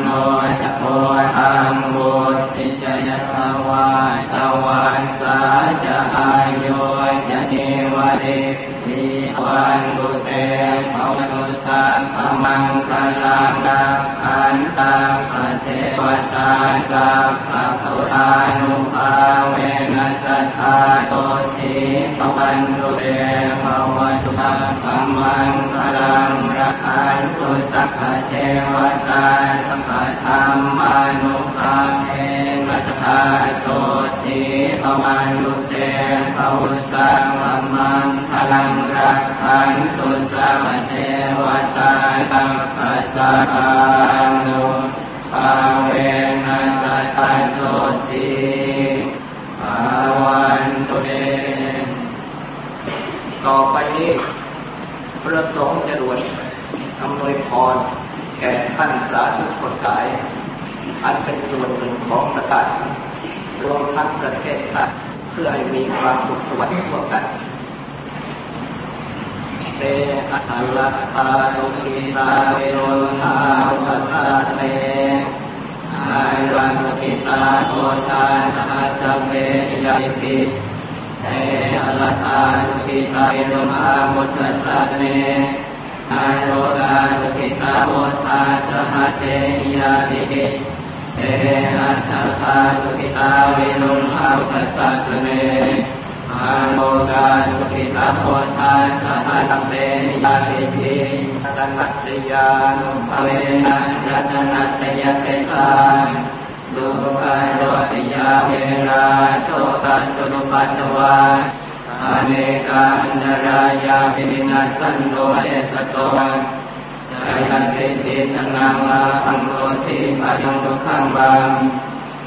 ภวุสัพพมังคลังรักขันตุสัพพะเทวตาสัพพะสัพพะนุภาเวนัสธาโตติภวันตุเตต่อไปนี้พระสงฆ์จะรวดอำนวยพรแก่ท่านสาธุชนทั้งหลาย อันเป็นส่วนหนึ่งของประเทศรวมทั้งประเทศชาติ พื่อให้มีความสุขสวัสดิ์ทั่วกันเตอัตละตาตุกีตาเวโรธาปัสสะเตอารังกิตาโตตาตาจัเวยัยปิเตอัลตาตุกีตาเวโรธามุตตะเนอาโรกาตุกิตาโตตาสหเตยาติ เตอัตตาตุกิตาเวโรธาปัสสะเนอาโมกาสุขิตาโพธาสหตัมเปนิยาติทิตันนัตยานุภเวนะรัตนัตยเตตาดุกาโรติยาเวราโตตัตุนุปัตตวาอเนกาอันรายาปินัสสันโดเอสโต จายันติติตังนามาอังโลติปัจจุทุกขังบัง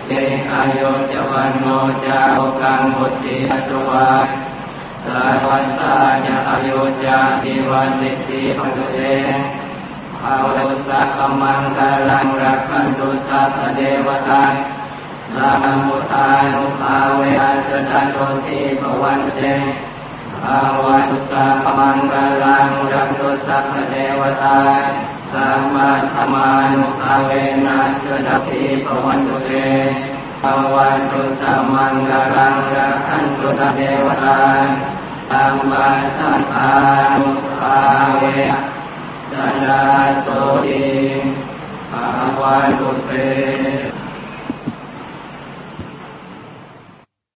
เยอายุจวันโนจาโอกังบุตติอัจวาสาวันตาจะอายุจาติวันติติปัจเจอาวุสักมังกาลังรักขันตุสัพเดวตาสามุตานุภาเวอัสตันโตติภวันเต อาวันสักมังกาลังรักตุสัพเดวตาสัมมาธมานุภาเวนัสดัพพิภวันตุเตภวันตุสัมมังกาลังรักขันตุสัพเดวตาสัมมาสัมมานุภาเวสันดาโสติภวันตุเต